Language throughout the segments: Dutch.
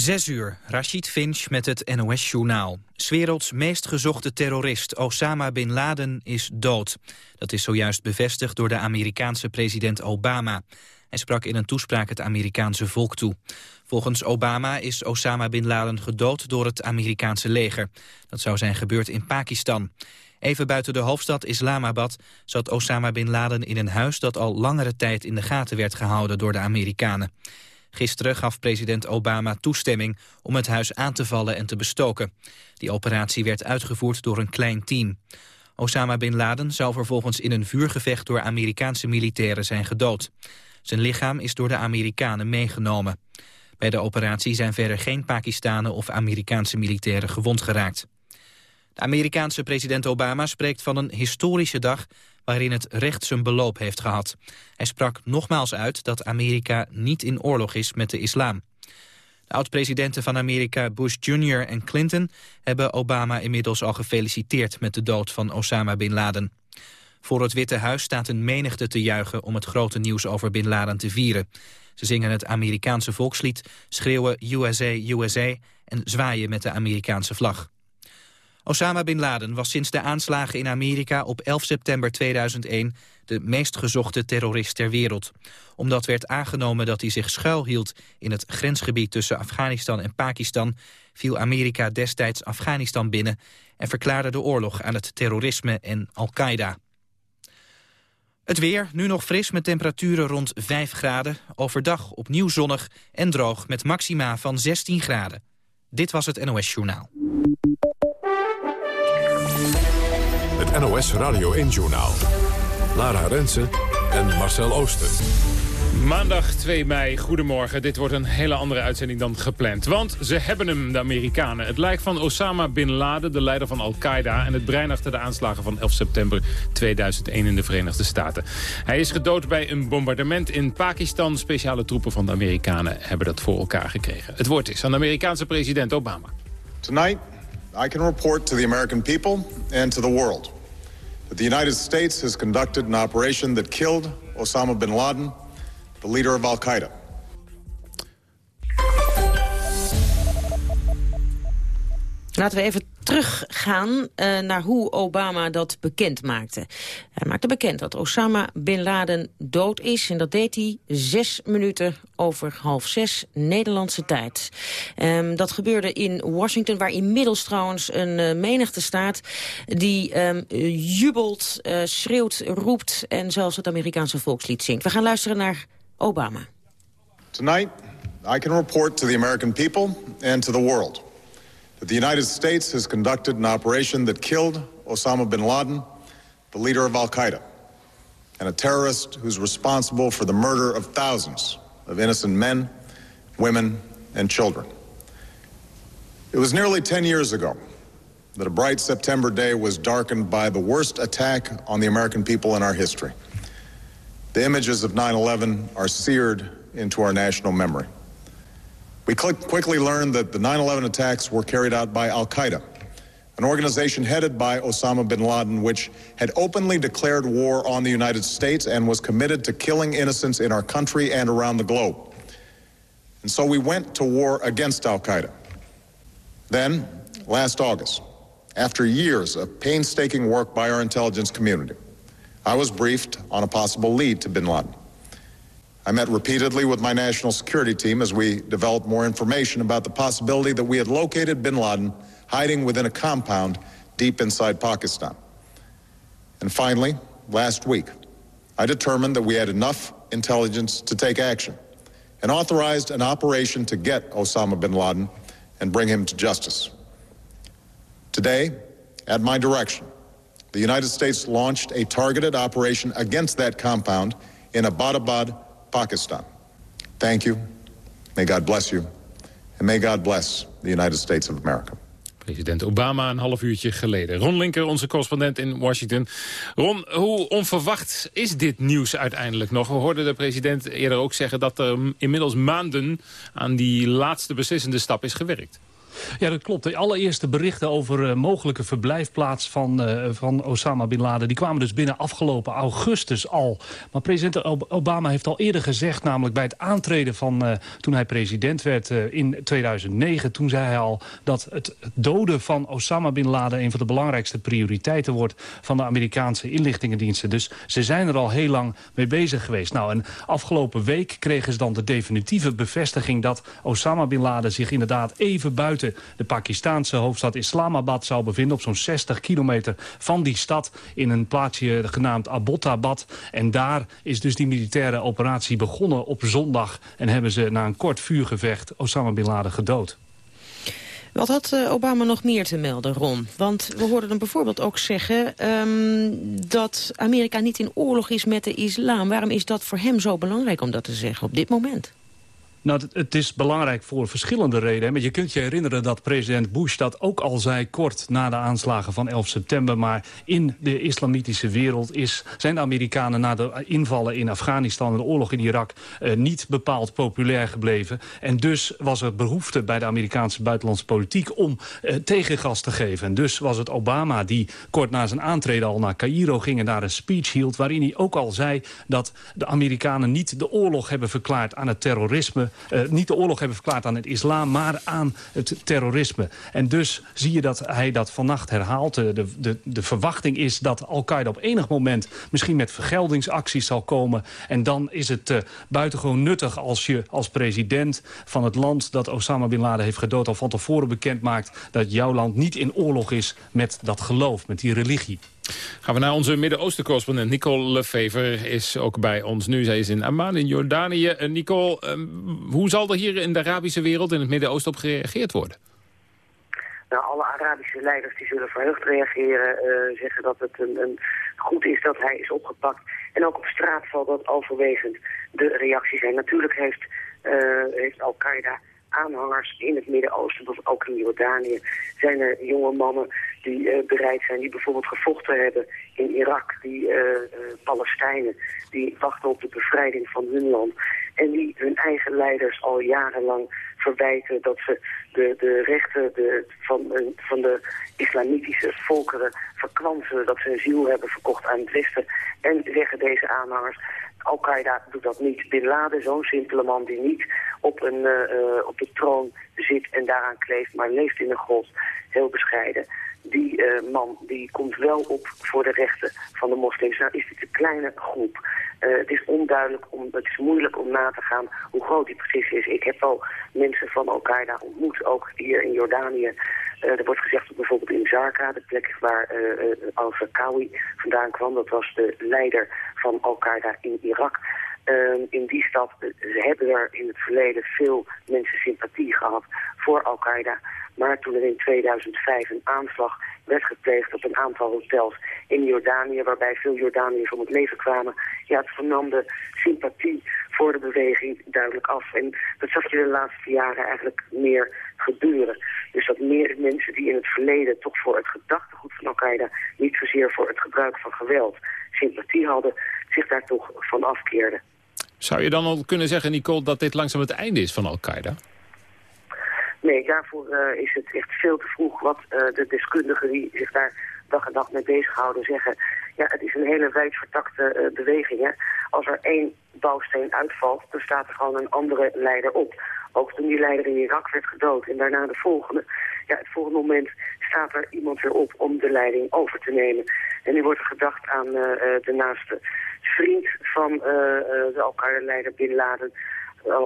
Zes uur, Rashid Finch met het NOS-journaal. werelds meest gezochte terrorist Osama Bin Laden is dood. Dat is zojuist bevestigd door de Amerikaanse president Obama. Hij sprak in een toespraak het Amerikaanse volk toe. Volgens Obama is Osama Bin Laden gedood door het Amerikaanse leger. Dat zou zijn gebeurd in Pakistan. Even buiten de hoofdstad Islamabad zat Osama Bin Laden in een huis... dat al langere tijd in de gaten werd gehouden door de Amerikanen. Gisteren gaf president Obama toestemming om het huis aan te vallen en te bestoken. Die operatie werd uitgevoerd door een klein team. Osama Bin Laden zou vervolgens in een vuurgevecht door Amerikaanse militairen zijn gedood. Zijn lichaam is door de Amerikanen meegenomen. Bij de operatie zijn verder geen Pakistanen of Amerikaanse militairen gewond geraakt. De Amerikaanse president Obama spreekt van een historische dag waarin het recht zijn beloop heeft gehad. Hij sprak nogmaals uit dat Amerika niet in oorlog is met de islam. De oud-presidenten van Amerika Bush Jr. en Clinton hebben Obama inmiddels al gefeliciteerd met de dood van Osama Bin Laden. Voor het Witte Huis staat een menigte te juichen om het grote nieuws over Bin Laden te vieren. Ze zingen het Amerikaanse volkslied, schreeuwen USA, USA en zwaaien met de Amerikaanse vlag. Osama Bin Laden was sinds de aanslagen in Amerika op 11 september 2001 de meest gezochte terrorist ter wereld. Omdat werd aangenomen dat hij zich schuilhield in het grensgebied tussen Afghanistan en Pakistan, viel Amerika destijds Afghanistan binnen en verklaarde de oorlog aan het terrorisme en Al-Qaeda. Het weer, nu nog fris met temperaturen rond 5 graden. Overdag opnieuw zonnig en droog met maxima van 16 graden. Dit was het NOS Journaal. Het NOS Radio 1-journaal. Lara Rensen en Marcel Ooster. Maandag 2 mei, goedemorgen. Dit wordt een hele andere uitzending dan gepland. Want ze hebben hem, de Amerikanen. Het lijkt van Osama Bin Laden, de leider van Al-Qaeda... en het brein achter de aanslagen van 11 september 2001 in de Verenigde Staten. Hij is gedood bij een bombardement in Pakistan. Speciale troepen van de Amerikanen hebben dat voor elkaar gekregen. Het woord is aan de Amerikaanse president Obama. Tonight, I can report to the American people and to the world... that the United States has conducted an operation that killed Osama bin Laden the leader of Al Qaeda. Laten we even teruggaan uh, naar hoe Obama dat bekend maakte. Hij maakte bekend dat Osama Bin Laden dood is. En dat deed hij zes minuten over half zes Nederlandse tijd. Um, dat gebeurde in Washington, waar inmiddels trouwens een uh, menigte staat... die um, jubelt, uh, schreeuwt, roept en zelfs het Amerikaanse volkslied zingt. We gaan luisteren naar Obama. Tonight, I can report to the American people and to the world that the United States has conducted an operation that killed Osama bin Laden, the leader of Al Qaeda, and a terrorist who's responsible for the murder of thousands of innocent men, women, and children. It was nearly 10 years ago that a bright September day was darkened by the worst attack on the American people in our history. The images of 9 11 are seared into our national memory. We quickly learned that the 9 11 attacks were carried out by Al Qaeda, an organization headed by Osama bin Laden, which had openly declared war on the United States and was committed to killing innocents in our country and around the globe. And so we went to war against Al Qaeda. Then, last August, after years of painstaking work by our intelligence community, I was briefed on a possible lead to bin Laden. I met repeatedly with my national security team as we developed more information about the possibility that we had located bin Laden hiding within a compound deep inside Pakistan. And finally, last week, I determined that we had enough intelligence to take action and authorized an operation to get Osama bin Laden and bring him to justice. Today, at my direction, the United States launched a targeted operation against that compound in Abbottabad, Pakistan. Thank you. May God bless you. And may God bless the United States of America. President Obama een half uurtje geleden. Ron Linker, onze correspondent in Washington. Ron, hoe onverwacht is dit nieuws uiteindelijk nog? We hoorden de president eerder ook zeggen dat er inmiddels maanden aan die laatste beslissende stap is gewerkt. Ja, dat klopt. De allereerste berichten over uh, mogelijke verblijfplaats van, uh, van Osama Bin Laden... die kwamen dus binnen afgelopen augustus al. Maar president Obama heeft al eerder gezegd... namelijk bij het aantreden van uh, toen hij president werd in 2009... toen zei hij al dat het doden van Osama Bin Laden... een van de belangrijkste prioriteiten wordt van de Amerikaanse inlichtingendiensten. Dus ze zijn er al heel lang mee bezig geweest. Nou, en afgelopen week kregen ze dan de definitieve bevestiging... dat Osama Bin Laden zich inderdaad even buiten de Pakistaanse hoofdstad Islamabad zou bevinden... op zo'n 60 kilometer van die stad in een plaatsje genaamd Abbottabad. En daar is dus die militaire operatie begonnen op zondag... en hebben ze na een kort vuurgevecht Osama Bin Laden gedood. Wat had eh, Obama nog meer te melden, Ron? Want we hoorden hem bijvoorbeeld ook zeggen um, dat Amerika niet in oorlog is met de islam. Waarom is dat voor hem zo belangrijk om dat te zeggen op dit moment? Nou, het, is belangrijk voor verschillende redenen. Maar je kunt je herinneren dat president Bush dat ook al zei... kort na de aanslagen van 11 september. Maar in de islamitische wereld is, zijn de Amerikanen... na de invallen in Afghanistan en de oorlog in Irak... Eh, niet bepaald populair gebleven. En dus was er behoefte bij de Amerikaanse buitenlandse politiek... om eh, tegengas te geven. En dus was het Obama die kort na zijn aantreden al naar Cairo ging... en daar een speech hield waarin hij ook al zei... dat de Amerikanen niet de oorlog hebben verklaard aan het terrorisme niet de oorlog hebben verklaard aan het islam... maar aan het terrorisme. En dus zie je dat hij dat vannacht herhaalt. De, de, de verwachting is dat Al-Qaeda op enig moment... misschien met vergeldingsacties zal komen. En dan is het uh, buitengewoon nuttig als je als president van het land... dat Osama Bin Laden heeft gedood al van tevoren bekend maakt... dat jouw land niet in oorlog is met dat geloof, met die religie. Gaan we naar onze Midden-Oosten-correspondent. Nicole Lefever is ook bij ons nu. Zij is in Amman in Jordanië. Uh, Nicole, uh, hoe zal er hier in de Arabische wereld, in het Midden-Oosten, op gereageerd worden? Nou, alle Arabische leiders die zullen verheugd reageren, uh, zeggen dat het een, goed is dat hij is opgepakt. En ook op straat zal dat overwegend de reactie zijn. Natuurlijk heeft, uh, heeft Al-Qaeda aanhangers in het Midden-Oosten, ook in Jordanië, zijn er jonge mannen die uh, bereid zijn, die bijvoorbeeld gevochten hebben in Irak, die uh, uh, Palestijnen, die wachten op de bevrijding van hun land en die hun eigen leiders al jarenlang verwijten dat ze de, de rechten de, van, van de islamitische volkeren verkwansen, dat ze een ziel hebben verkocht aan het Westen. En zeggen deze aanhangers, Al-Qaeda doet dat niet. Bin Laden, zo'n simpele man die niet op, een, uh, op de troon zit en daaraan kleeft, maar leeft in een grot, heel bescheiden. Die uh, man die komt wel op voor de rechten van de moslims. Nou is dit een kleine groep. Het is onduidelijk, om, het is moeilijk om na te gaan hoe groot die precies is. Ik heb wel mensen van Al-Qaeda ontmoet, ook hier in Jordanië. Uh, er wordt gezegd dat bijvoorbeeld in Zarqa, de plek waar uh, al-Zarqawi vandaan kwam, dat was de leider van Al-Qaeda in Irak. Uh, in die stad hebben er in het verleden veel mensen sympathie gehad voor Al-Qaeda. Maar toen er in 2005 een aanslag werd gepleegd op een aantal hotels in Jordanië, waarbij veel Jordaniërs om het leven kwamen, ja, het vernam de sympathie voor de beweging duidelijk af. En dat zag je de laatste jaren eigenlijk meer gebeuren. Dus dat meer mensen die in het verleden toch voor het gedachtegoed van Al-Qaeda, niet zozeer voor het gebruik van geweld, sympathie hadden, zich daar toch van afkeerden. Zou je dan al kunnen zeggen, Nicole, dat dit langzaam het einde is van Al-Qaeda? Nee, daarvoor uh, is het echt veel te vroeg wat uh, de deskundigen die zich daar dag en dag mee bezighouden zeggen. Ja, het is een hele wijdvertakte uh, beweging. Hè? Als er één bouwsteen uitvalt, dan staat er gewoon een andere leider op. Ook toen die leider in Irak werd gedood en daarna de volgende. Ja, het volgende moment staat er iemand weer op om de leiding over te nemen. En nu wordt er gedacht aan de naaste vriend van de Al-Qaeda-leider Bin Laden,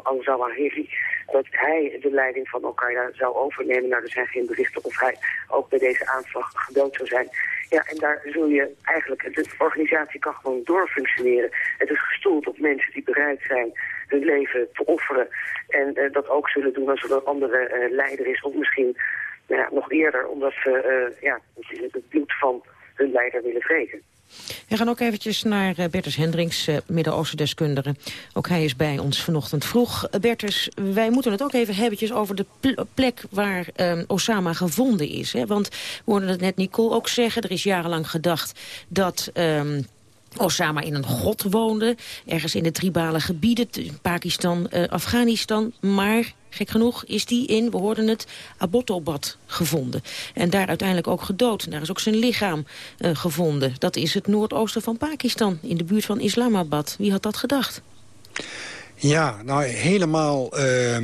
al-Zawahiri, dat hij de leiding van Al-Qaeda zou overnemen. Nou, er zijn geen berichten of hij ook bij deze aanslag gedood zou zijn. Ja, en daar zul je eigenlijk, de organisatie kan gewoon doorfunctioneren. Het is gestoeld op mensen die bereid zijn hun leven te offeren. En uh, dat ook zullen doen als er een andere uh, leider is. Of misschien nou ja, nog eerder, omdat ze uh, ja, het bloed van hun leider willen wreken. We gaan ook eventjes naar uh, Bertus Hendricks, uh, Midden-Oosten-deskundige. Ook hij is bij ons vanochtend vroeg. Uh, Bertus, wij moeten het ook even hebben over de plek waar um, Osama gevonden is. Hè? Want we hoorden het net Nicole ook zeggen. Er is jarenlang gedacht dat... Um, Osama in een grot woonde, ergens in de tribale gebieden, Pakistan, Afghanistan. Maar gek genoeg, is die in, we hoorden het, Abbottabad gevonden. En daar uiteindelijk ook gedood. Daar is ook zijn lichaam uh, gevonden. Dat is het noordoosten van Pakistan, in de buurt van Islamabad. Wie had dat gedacht? Ja, nou helemaal uh,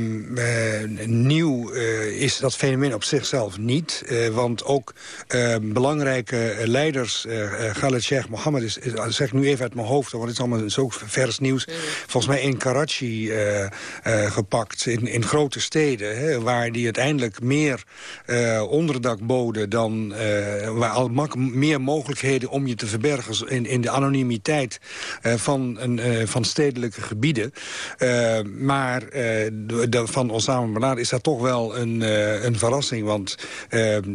nieuw uh, is dat fenomeen op zichzelf niet. Uh, want ook ehm, belangrijke leiders, Khaled Sheikh Mohammed, is, is, zeg nu even uit mijn hoofd... want het is allemaal zo vers nieuws, volgens mij in Karachi gepakt. In, in grote steden, hè, waar die uiteindelijk meer onderdak boden... dan waar al meer mogelijkheden om je te verbergen... in, in de anonimiteit van, een, van stedelijke gebieden... Uh, maar de, van Osama Bin Laden is dat toch wel een, uh, een verrassing. Want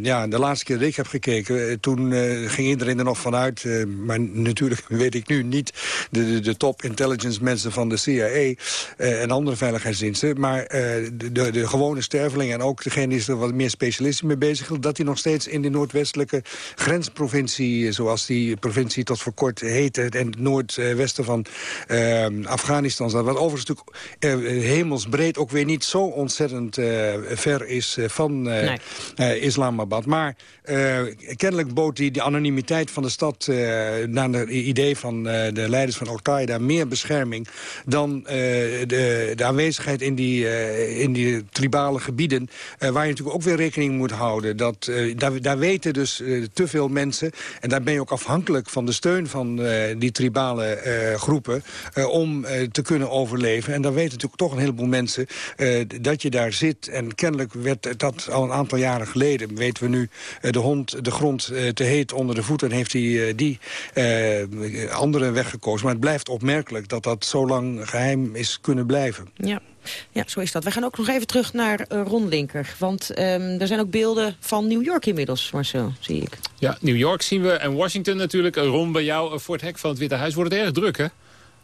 ja, de laatste keer dat ik heb gekeken... toen ging iedereen er nog vanuit... maar natuurlijk weet ik nu niet de, de, de top intelligence mensen van de CIA... en andere veiligheidsdiensten. Maar de, de, de, gewone sterveling en ook degene die er wat meer specialistisch mee bezig is... dat hij nog steeds in de noordwestelijke grensprovincie... zoals die provincie tot voor kort heette... en het noordwesten van Afghanistan... wat overigens natuurlijk uh, hemelsbreed ook weer niet zo ontzettend uh, ver is uh, van nee. Islamabad. Maar kennelijk bood die de anonimiteit van de stad... naar het idee van de leiders van Al-Qaeda meer bescherming... dan de, de, aanwezigheid in die, in die tribale gebieden... waar je natuurlijk ook weer rekening moet houden. Dat, daar, daar weten dus te veel mensen... en daar ben je ook afhankelijk van de steun van die tribale groepen... om te kunnen overleven. En dan weten natuurlijk toch een heleboel mensen uh, dat je daar zit. En kennelijk werd dat al een aantal jaren geleden. Weten we nu uh, de hond de grond uh, te heet onder de voeten... en heeft hij die andere weg gekozen. Maar het blijft opmerkelijk dat dat zo lang geheim is kunnen blijven. Ja. Ja, zo is dat. We gaan ook nog even terug naar uh, Ron Linker. Want um, er zijn ook beelden van New York inmiddels, Marcel, zie ik. Ja, New York zien we en Washington natuurlijk. Ron, bij jou voor het hek van het Witte Huis wordt het erg druk, hè?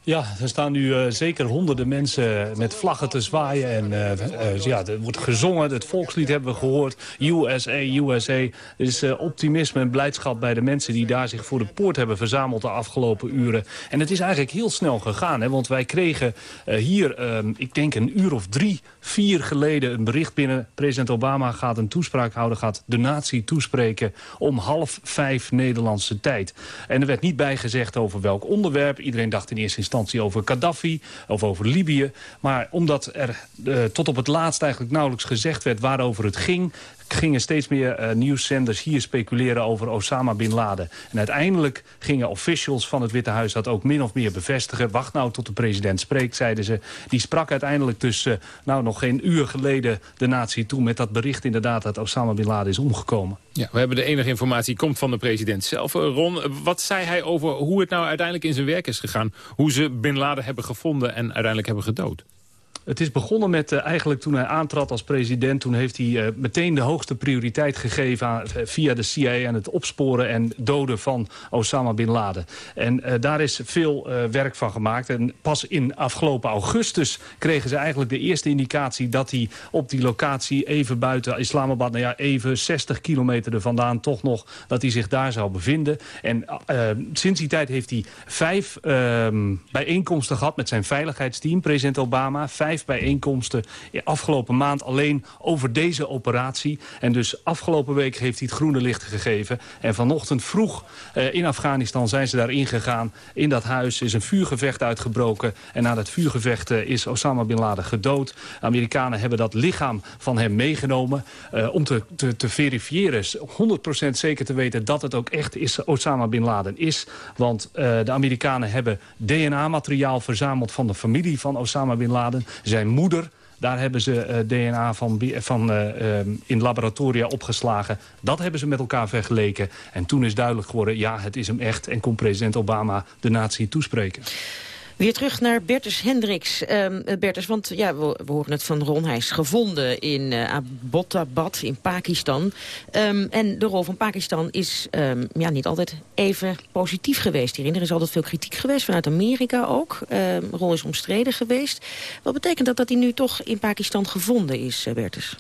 Ja, er staan nu uh, zeker honderden mensen met vlaggen te zwaaien. En uh, uh, ja, er wordt gezongen, het volkslied hebben we gehoord. USA, USA. Er is optimisme en blijdschap bij de mensen die daar zich voor de poort hebben verzameld de afgelopen uren. En het is eigenlijk heel snel gegaan, hè, want wij kregen hier, ehm, ik denk een uur of drie, vier geleden een bericht binnen. President Obama gaat een toespraak houden, gaat de natie toespreken om half vijf Nederlandse tijd. En er werd niet bijgezegd over welk onderwerp. Iedereen dacht in eerste instantie over Gaddafi of over Libië. Maar omdat er uh, tot op het laatst eigenlijk nauwelijks gezegd werd waarover het ging gingen steeds meer uh, nieuwszenders hier speculeren over Osama Bin Laden. En uiteindelijk gingen officials van het Witte Huis dat ook min of meer bevestigen. Wacht nou tot de president spreekt, zeiden ze. Die sprak uiteindelijk dus uh, nou, nog geen uur geleden de natie toe... met dat bericht inderdaad dat Osama Bin Laden is omgekomen. Ja, we hebben de enige informatie, komt van de president zelf. Eh, Ron, wat zei hij over hoe het nou uiteindelijk in zijn werk is gegaan? Hoe ze Bin Laden hebben gevonden en uiteindelijk hebben gedood? Het is begonnen met uh, eigenlijk toen hij aantrad als president. Toen heeft hij uh, meteen de hoogste prioriteit gegeven aan, uh, via de CIA... aan het opsporen en doden van Osama Bin Laden. En daar is veel werk van gemaakt. En pas in afgelopen augustus kregen ze eigenlijk de eerste indicatie... dat hij op die locatie even buiten Islamabad... nou ja, even 60 kilometer er vandaan toch nog... dat hij zich daar zou bevinden. En sinds die tijd heeft hij vijf ehm, bijeenkomsten gehad met zijn veiligheidsteam. President Obama, vijf vijf bijeenkomsten afgelopen maand alleen over deze operatie. En dus afgelopen week heeft hij het groene licht gegeven. En vanochtend vroeg eh, in Afghanistan zijn ze daar ingegaan. In dat huis is een vuurgevecht uitgebroken. En na dat vuurgevecht eh, is Osama Bin Laden gedood. De Amerikanen hebben dat lichaam van hem meegenomen. Uh, om te, te, te verifiëren, 100% zeker te weten dat het ook echt is Osama Bin Laden is. Want de Amerikanen hebben DNA-materiaal verzameld van de familie van Osama Bin Laden. Zijn moeder, daar hebben ze uh, DNA van, van uh, um, in laboratoria opgeslagen. Dat hebben ze met elkaar vergeleken. En toen is duidelijk geworden, ja, het is hem echt. En kon president Obama de natie toespreken. Weer terug naar Bertus Hendricks. Um, Bertus, want ja, we, we, horen het van Ron. Hij is gevonden in uh, Abbottabad in Pakistan. Um, en de rol van Pakistan is um, ja, niet altijd even positief geweest hierin. Er is altijd veel kritiek geweest, vanuit Amerika ook. Rol is omstreden geweest. Wat betekent dat dat hij nu toch in Pakistan gevonden is, Bertus?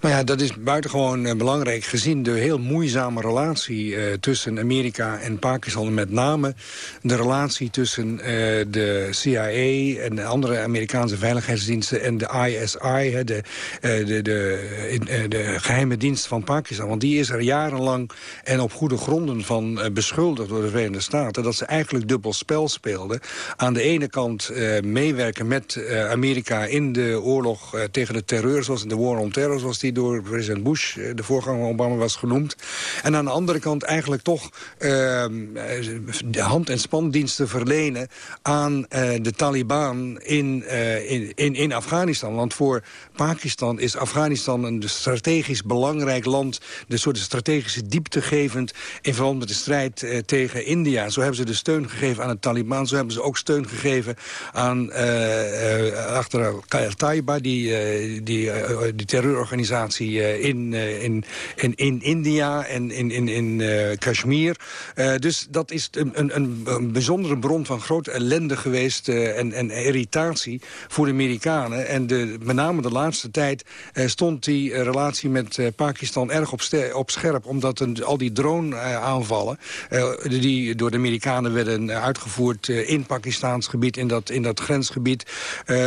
Nou ja, dat is buitengewoon uh, belangrijk gezien de heel moeizame relatie uh, tussen Amerika en Pakistan. Met name de relatie tussen uh, de CIA en de andere Amerikaanse veiligheidsdiensten en de ISI, de, de, de, de, geheime dienst van Pakistan. Want die is er jarenlang en op goede gronden van beschuldigd door de Verenigde Staten... dat ze eigenlijk dubbel spel speelden. Aan de ene kant meewerken met Amerika in de oorlog tegen de terreur, zoals in de War on Terror... zoals die door president Bush, eh, de voorganger van Obama, was genoemd. En aan de andere kant eigenlijk toch uh, de hand- en spandiensten verlenen aan uh, de Taliban in, uh, in, in, in Afghanistan. Want voor Pakistan is Afghanistan een strategisch belangrijk land... de soort strategische diepte gevend in verband met de strijd tegen India. Zo hebben ze de steun gegeven aan de Taliban. Zo hebben ze ook steun gegeven aan achter Al-Taiba, die, die, die terreurorganisatie eh, in, uh, in, in, in India en in, in, in uh, Kashmir. dus dat is een, een, een, bijzondere bron van grote ellende geweest en, en irritatie voor de Amerikanen. En de, met name de laatste tijd stond die relatie met Pakistan erg op, op scherp. Omdat een, al die drone-aanvallen die door de Amerikanen werden uitgevoerd in Pakistaans gebied, in dat, in dat grensgebied.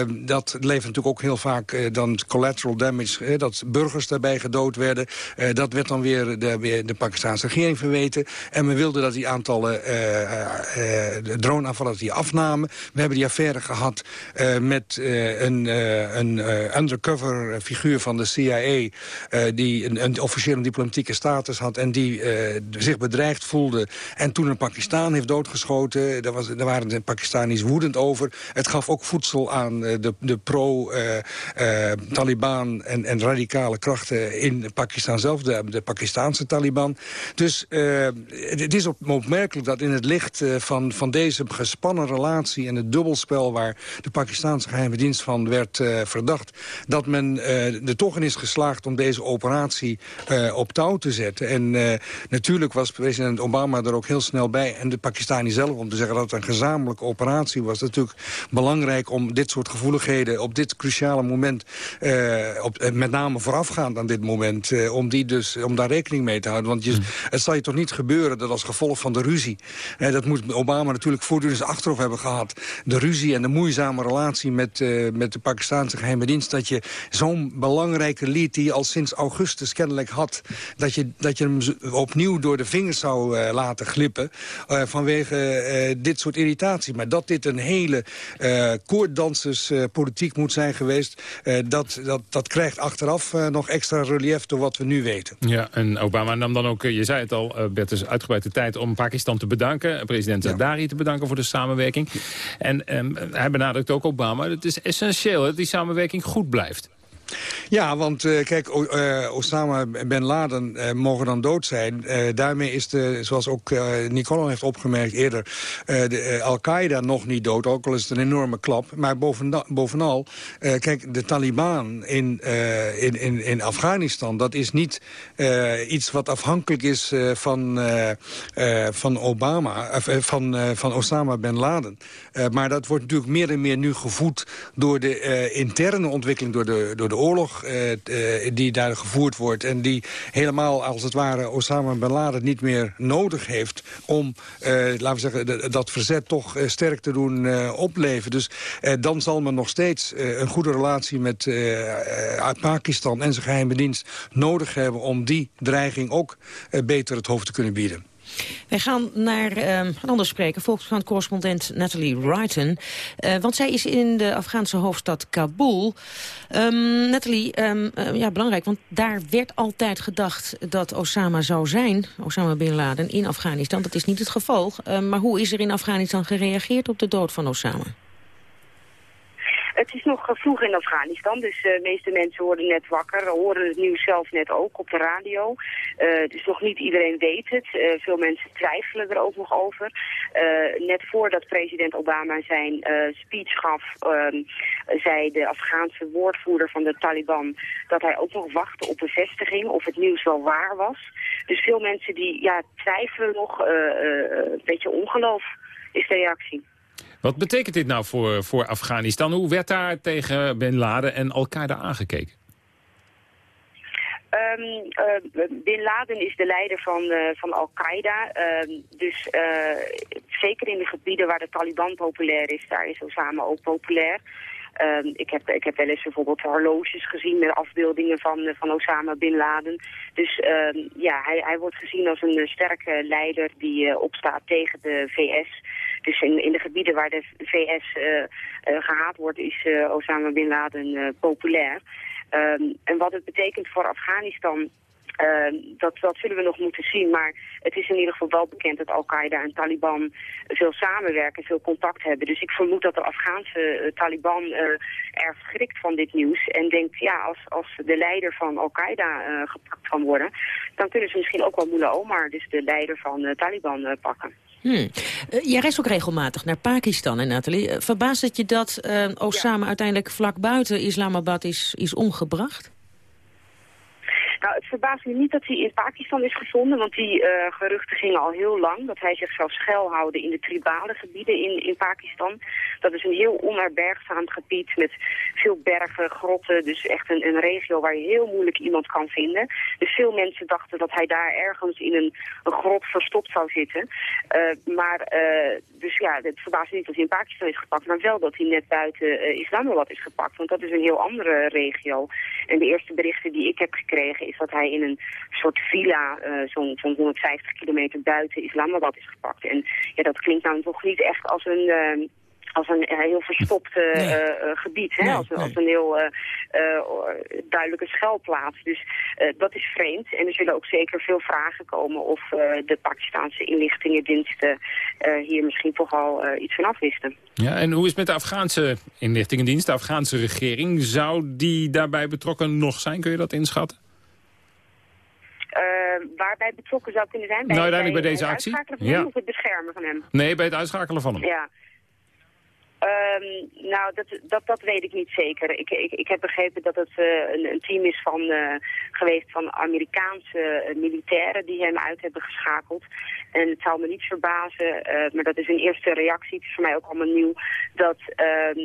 dat levert natuurlijk ook heel vaak dan collateral damage, dat burgers daarbij gedood werden. Uh, dat werd dan weer de, weer de Pakistanse regering verweten. En men wilde dat die aantallen uh, uh, droneaanvallen die afnamen. We hebben die affaire gehad met een, een undercover figuur van de CIA... die een, een, officiële diplomatieke status had en die zich bedreigd voelde... en toen een Pakistan heeft doodgeschoten. Daar, was, daar waren de Pakistanis woedend over. Het gaf ook voedsel aan de, de pro-Taliban en, en radicale krachten in Pakistan zelf, de, de Pakistanse Taliban. Dus uh, het is opmerkelijk dat in het licht uh, van, van deze gespannen relatie... en het dubbelspel waar de Pakistanse geheime dienst van werd uh, verdacht... dat men er toch in is geslaagd om deze operatie op touw te zetten. En natuurlijk was president Obama er ook heel snel bij... en de Pakistani zelf om te zeggen dat het een gezamenlijke operatie was. natuurlijk belangrijk om dit soort gevoeligheden... op dit cruciale moment op, met name voorafgaand aan dit moment. Uh, om, die dus, om daar rekening mee te houden. Want je, hmm. het zal je toch niet gebeuren dat als gevolg van de ruzie... Dat moet Obama natuurlijk voortdurend achterhoofd hebben gehad. De ruzie en de moeizame relatie met, uh, met de Pakistanse geheime dienst... dat je zo'n belangrijke lied die je al sinds augustus kennelijk had... dat je, dat je hem opnieuw door de vingers zou laten glippen... vanwege dit soort irritatie. Maar dat dit een hele koorddanserspolitiek moet zijn geweest... dat, dat, dat krijgt achteraf nog extra relief door wat we nu weten. Ja, en Obama nam dan ook, je zei het al, uh, Bert, dus uitgebreid de tijd om Pakistan te bedanken. President Zardari te bedanken voor de samenwerking. En um, hij benadrukt ook Obama, het is essentieel dat die samenwerking goed blijft. Ja, want uh, kijk, uh, Osama Ben Laden uh, mogen dan dood zijn. daarmee is de, zoals ook Nicole heeft opgemerkt eerder... Al-Qaeda nog niet dood, ook al is het een enorme klap. Maar bovenal, kijk, de Taliban in, in, in, in Afghanistan... dat is niet iets wat afhankelijk is van, van Obama... van, van Osama Ben Laden. maar dat wordt natuurlijk meer en meer nu gevoed... door de interne ontwikkeling, door de, door de oorlog eh, eh, die daar gevoerd wordt... en die helemaal, als het ware, Osama Bin Laden niet meer nodig heeft... om, eh, laten we zeggen, dat verzet toch sterk te doen opleven. Dus dan zal men nog steeds een goede relatie met Pakistan en zijn geheime dienst nodig hebben... om die dreiging ook beter het hoofd te kunnen bieden. Wij gaan naar uh, een ander spreken, Volkskrant-correspondent Natalie Wrighton. Uh, want zij is in de Afghaanse hoofdstad Kabul. Um, Natalie, um, uh, ja, belangrijk, want daar werd altijd gedacht dat Osama zou zijn, Osama Bin Laden, in Afghanistan. Dat is niet het geval. Maar hoe is er in Afghanistan gereageerd op de dood van Osama? Het is nog vroeg in Afghanistan, dus de meeste mensen worden net wakker, horen het nieuws zelf net ook op de radio. Uh, dus nog niet iedereen weet het. Veel mensen twijfelen er ook nog over. Net voordat president Obama zijn speech gaf, ehm, zei de Afghaanse woordvoerder van de Taliban dat hij ook nog wachtte op bevestiging of het nieuws wel waar was. Dus veel mensen die ja, twijfelen nog, een beetje ongeloof is de reactie. Wat betekent dit nou voor, voor Afghanistan? Hoe werd daar tegen Bin Laden en Al-Qaeda aangekeken? Um, uh, Bin Laden is de leider van, uh, van Al-Qaeda. Uh, dus zeker in de gebieden waar de Taliban populair is, daar is Osama ook populair. Ehm, ik, heb, ik heb wel eens bijvoorbeeld horloges gezien met afbeeldingen van, van Osama Bin Laden. Dus ehm, ja, hij, hij wordt gezien als een sterke leider die opstaat tegen de VS. Dus in, in de gebieden waar de VS gehaat wordt, is Osama Bin Laden populair. Um, en wat het betekent voor Afghanistan... Uh, dat, dat zullen we nog moeten zien, maar het is in ieder geval wel bekend dat Al-Qaeda en Taliban veel samenwerken, veel contact hebben. Dus ik vermoed dat de Afghaanse Taliban uh, erg schrikt van dit nieuws en denkt, ja, als, als de leider van Al-Qaeda eh, gepakt kan worden, dan kunnen ze misschien ook wel Mullah Omar, dus de leider van Taliban, pakken. Hmm. jij reist ook regelmatig naar Pakistan, en Nathalie. verbaast het je dat Osama uiteindelijk vlak buiten Islamabad is, is omgebracht? Nou, het verbaast me niet dat hij in Pakistan is gevonden, want die uh, geruchten gingen al heel lang. Dat hij zich zou schuilhouden in de tribale gebieden in, in Pakistan. Dat is een heel onherbergzaam gebied met veel bergen, grotten. Dus echt een, een regio waar je heel moeilijk iemand kan vinden. Dus veel mensen dachten dat hij daar ergens in een, een grot verstopt zou zitten. Uh, maar, uh, dus ja, het verbaast niet dat hij in Pakistan is gepakt, maar wel dat hij net buiten Islamabad is gepakt. Want dat is een heel andere regio. En de eerste berichten die ik heb gekregen is dat hij in een soort villa uh, zo'n zo 150 kilometer buiten Islamabad is gepakt. En ja, dat klinkt nou toch niet echt als een... Uh, als een heel verstopt uh, nee. uh, gebied, hè? Nee, als, nee. als, een heel uh, duidelijke schuilplaats. Dus dat is vreemd. En er zullen ook zeker veel vragen komen of de Pakistanse inlichtingendiensten hier misschien toch al iets van afwisten. Ja, en hoe is het met de Afghaanse inlichtingendienst, de Afghaanse regering? Zou die daarbij betrokken nog zijn? Kun je dat inschatten? Uh, waarbij betrokken zou kunnen zijn? Bij, nou, uiteindelijk bij, bij deze actie? ja. of het beschermen van hem? Nee, bij het uitschakelen van hem. Ja. Um, nou, dat, dat, dat weet ik niet zeker. Ik, ik, ik heb begrepen dat het uh, een, een, team is van, uh, geweest van Amerikaanse uh, militairen die hem uit hebben geschakeld. En het zou me niet verbazen, maar dat is een eerste reactie. Het is voor mij ook allemaal nieuw dat, ehm,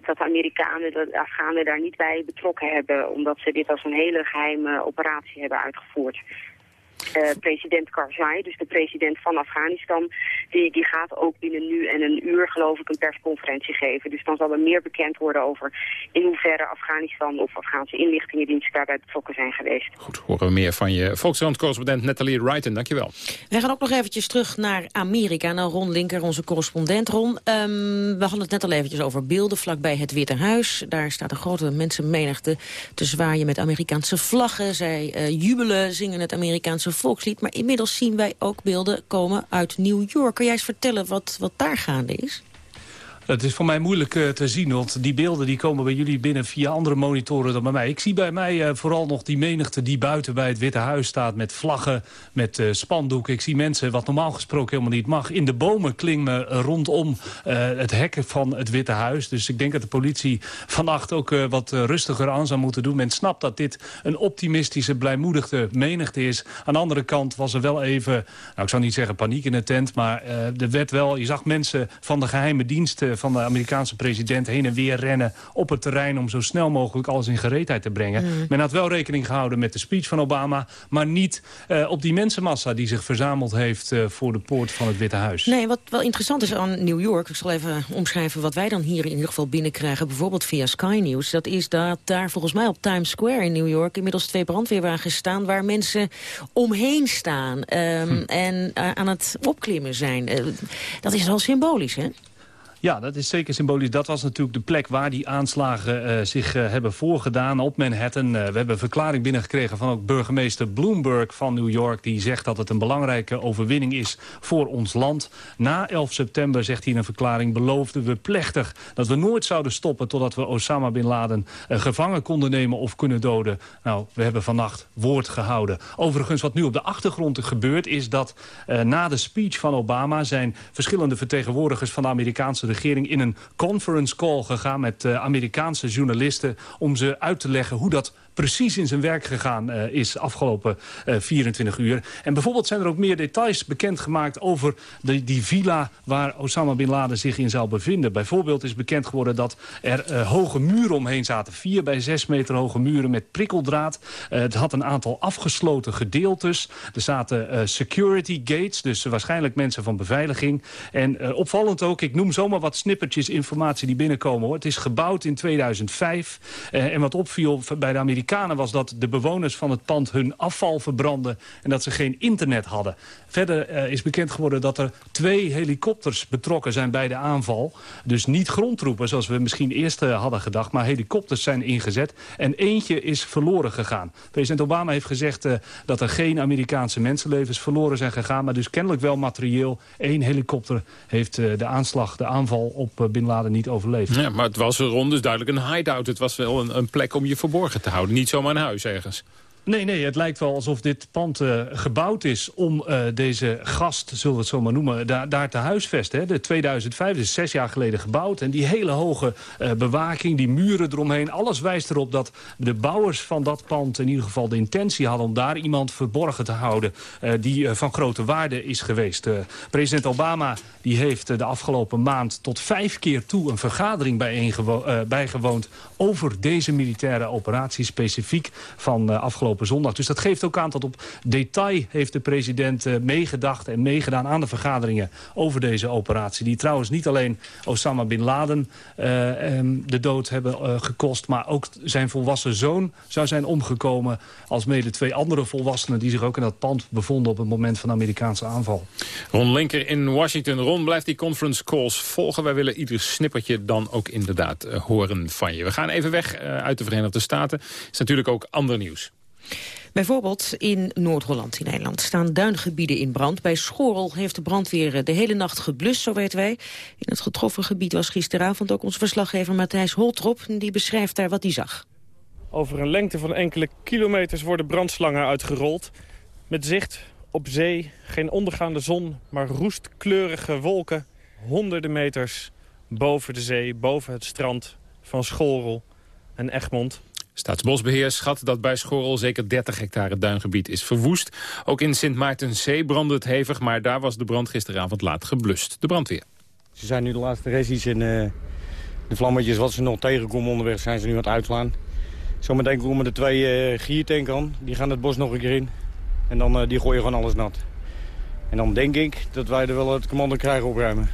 dat Amerikanen, de Afghanen daar niet bij betrokken hebben. Omdat ze dit als een hele geheime operatie hebben uitgevoerd. Uh, president Karzai, dus de president van Afghanistan, die, die gaat ook binnen nu en een uur geloof ik een persconferentie geven. Dus dan zal er meer bekend worden over in hoeverre Afghanistan of Afghaanse inlichtingendiensten daarbij betrokken zijn geweest. Goed, horen we meer van je Volkskrant-correspondent Nathalie Wrighton. Dankjewel. We gaan ook nog eventjes terug naar Amerika, naar Ron Linker, onze correspondent Ron. Um, we hadden het net al eventjes over beelden vlakbij het Witte Huis. Daar staat een grote mensenmenigte te zwaaien met Amerikaanse vlaggen. Zij uh, jubelen, zingen het Amerikaanse volkslied. Maar inmiddels zien wij ook beelden komen uit New York. Kun jij eens vertellen wat, wat daar gaande is? Het is voor mij moeilijk uh, te zien, want die beelden die komen bij jullie binnen via andere monitoren dan bij mij. Ik zie bij mij uh, vooral nog die menigte die buiten bij het Witte Huis staat met vlaggen, met uh, spandoeken. Ik zie mensen, wat normaal gesproken helemaal niet mag. In de bomen klinken rondom het hek van het Witte Huis. Dus ik denk dat de politie vannacht ook wat rustiger aan zou moeten doen. Men snapt dat dit een optimistische, blijmoedige menigte is. Aan de andere kant was er wel even, nou ik zou niet zeggen paniek in de tent, maar er werd wel, je zag mensen van de geheime diensten van de Amerikaanse president heen en weer rennen op het terrein... om zo snel mogelijk alles in gereedheid te brengen. Mm. Men had wel rekening gehouden met de speech van Obama... maar niet uh, op die mensenmassa die zich verzameld heeft... Uh, voor de poort van het Witte Huis. Nee, wat wel interessant is aan New York... ik zal even omschrijven wat wij dan hier in ieder geval binnenkrijgen... bijvoorbeeld via Sky News. Dat is dat daar volgens mij op Times Square in New York... inmiddels twee brandweerwagens staan... waar mensen omheen staan um, hm. en uh, aan het opklimmen zijn. dat is wel symbolisch, hè? Ja, dat is zeker symbolisch. Dat was natuurlijk de plek waar die aanslagen uh, zich uh, hebben voorgedaan op Manhattan. Uh, we hebben een verklaring binnengekregen van ook burgemeester Bloomberg van New York. Die zegt dat het een belangrijke overwinning is voor ons land. Na 11 september, zegt hij in een verklaring, beloofden we plechtig... dat we nooit zouden stoppen totdat we Osama Bin Laden gevangen konden nemen of kunnen doden. Nou, we hebben vannacht woord gehouden. Overigens, wat nu op de achtergrond gebeurt... is dat na de speech van Obama zijn verschillende vertegenwoordigers van de Amerikaanse regering in een conference call gegaan met uh, Amerikaanse journalisten... om ze uit te leggen hoe dat precies in zijn werk gegaan is afgelopen 24 uur. En bijvoorbeeld zijn er ook meer details bekendgemaakt over de, die villa waar Osama Bin Laden zich in zou bevinden. Bijvoorbeeld is bekend geworden dat er hoge muren omheen zaten. Vier bij zes meter hoge muren met prikkeldraad. het had een aantal afgesloten gedeeltes. Er zaten security gates, dus waarschijnlijk mensen van beveiliging. En opvallend ook, ik noem zomaar wat snippertjes informatie die binnenkomen. Hoor. Het is gebouwd in 2005. en wat opviel bij de Was dat de bewoners van het pand hun afval verbranden... en dat ze geen internet hadden. Verder uh, is bekend geworden dat er twee helikopters betrokken zijn bij de aanval. Dus niet grondtroepen zoals we misschien eerst uh, hadden gedacht... maar helikopters zijn ingezet en eentje is verloren gegaan. President Obama heeft gezegd uh, dat er geen Amerikaanse mensenlevens verloren zijn gegaan... maar dus kennelijk wel materieel. Eén helikopter heeft de aanslag, de aanval op Bin Laden niet overleefd. Ja, maar het was rond dus duidelijk een hideout. Het was wel een, een plek om je verborgen te houden. Niet zomaar een huis ergens. Nee, nee, het lijkt wel alsof dit pand uh, gebouwd is om uh, deze gast, zullen we het zo maar noemen, da daar te huisvesten. Hè. De 2005 is zes jaar geleden gebouwd. En die hele hoge uh, bewaking, die muren eromheen, alles wijst erop dat de bouwers van dat pand in ieder geval de intentie hadden om daar iemand verborgen te houden die van grote waarde is geweest. president Obama die heeft de afgelopen maand tot vijf keer toe een vergadering bijgewoond over deze militaire operatie, specifiek van afgelopen zondag. Dus dat geeft ook aan dat op detail heeft de president uh, meegedacht en meegedaan aan de vergaderingen over deze operatie. Die trouwens niet alleen Osama Bin Laden uh, um, de dood hebben uh, gekost, maar ook zijn volwassen zoon zou zijn omgekomen als mede twee andere volwassenen die zich ook in dat pand bevonden op het moment van de Amerikaanse aanval. Ron Linker in Washington. Ron, blijft die conference calls volgen. Wij willen ieder snippertje dan ook inderdaad horen van je. We gaan even weg uit de Verenigde Staten. Is natuurlijk ook ander nieuws. Bijvoorbeeld in Noord-Holland in Nederland staan duingebieden in brand. Bij Schorel heeft de brandweer de hele nacht geblust, zo weten wij. In het getroffen gebied was gisteravond ook onze verslaggever Matthijs Holtrop. Die beschrijft daar wat hij zag. Over een lengte van enkele kilometers worden brandslangen uitgerold. Met zicht op zee, geen ondergaande zon, maar roestkleurige wolken. Honderden meters boven de zee, boven het strand van Schorel en Egmond. Staatsbosbeheer schat dat bij Schorrel zeker 30 hectare duingebied is verwoest. Ook in Sint Maartenzee brandde het hevig, maar daar was de brand gisteravond laat geblust. De brandweer. Ze zijn nu de laatste restjes en uh, de vlammetjes wat ze nog tegenkomen onderweg zijn ze nu aan het uitslaan. Zometeen komen de twee uh, giertanken aan, die gaan het bos nog een keer in. En dan uh, die gooien gewoon alles nat. En dan denk ik dat wij er wel het commando krijgen opruimen.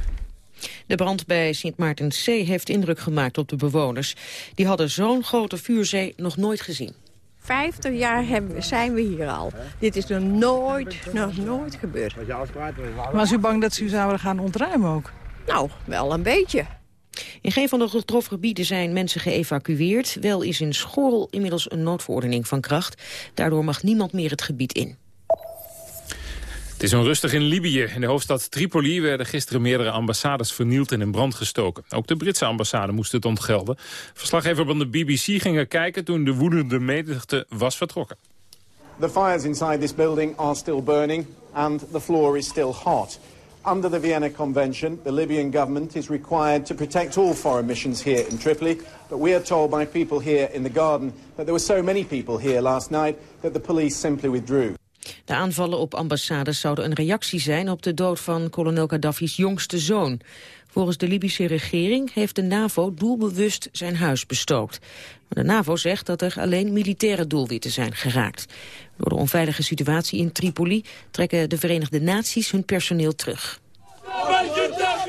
De brand bij Sint Maartenzee heeft indruk gemaakt op de bewoners. Die hadden zo'n grote vuurzee nog nooit gezien. 50 jaar hebben, zijn we hier al. Dit is nog nooit, nog nooit gebeurd. Was u bang dat ze u zouden gaan ontruimen ook? Nou, wel een beetje. In geen van de getroffen gebieden zijn mensen geëvacueerd. Wel is in Schorl inmiddels een noodverordening van kracht. Daardoor mag niemand meer het gebied in. Het is onrustig in Libië. In de hoofdstad Tripoli werden gisteren meerdere ambassades vernield en in brand gestoken. Ook de Britse ambassade moest het ontgelden. Verslaggever van de BBC ging er kijken toen de woedende menigte was vertrokken. The fires inside this building are still burning and the floor is still hot. Under the Vienna Convention, the Libyan government is required to protect all foreign missions here in Tripoli. But we are told by people here in the garden that there were so many people here last night that the police simply withdrew. De aanvallen op ambassades zouden een reactie zijn op de dood van kolonel Gaddafi's jongste zoon. Volgens de Libische regering heeft de NAVO doelbewust zijn huis bestookt. Maar de NAVO zegt dat er alleen militaire doelwitten zijn geraakt. Door de onveilige situatie in Tripoli trekken de Verenigde Naties hun personeel terug.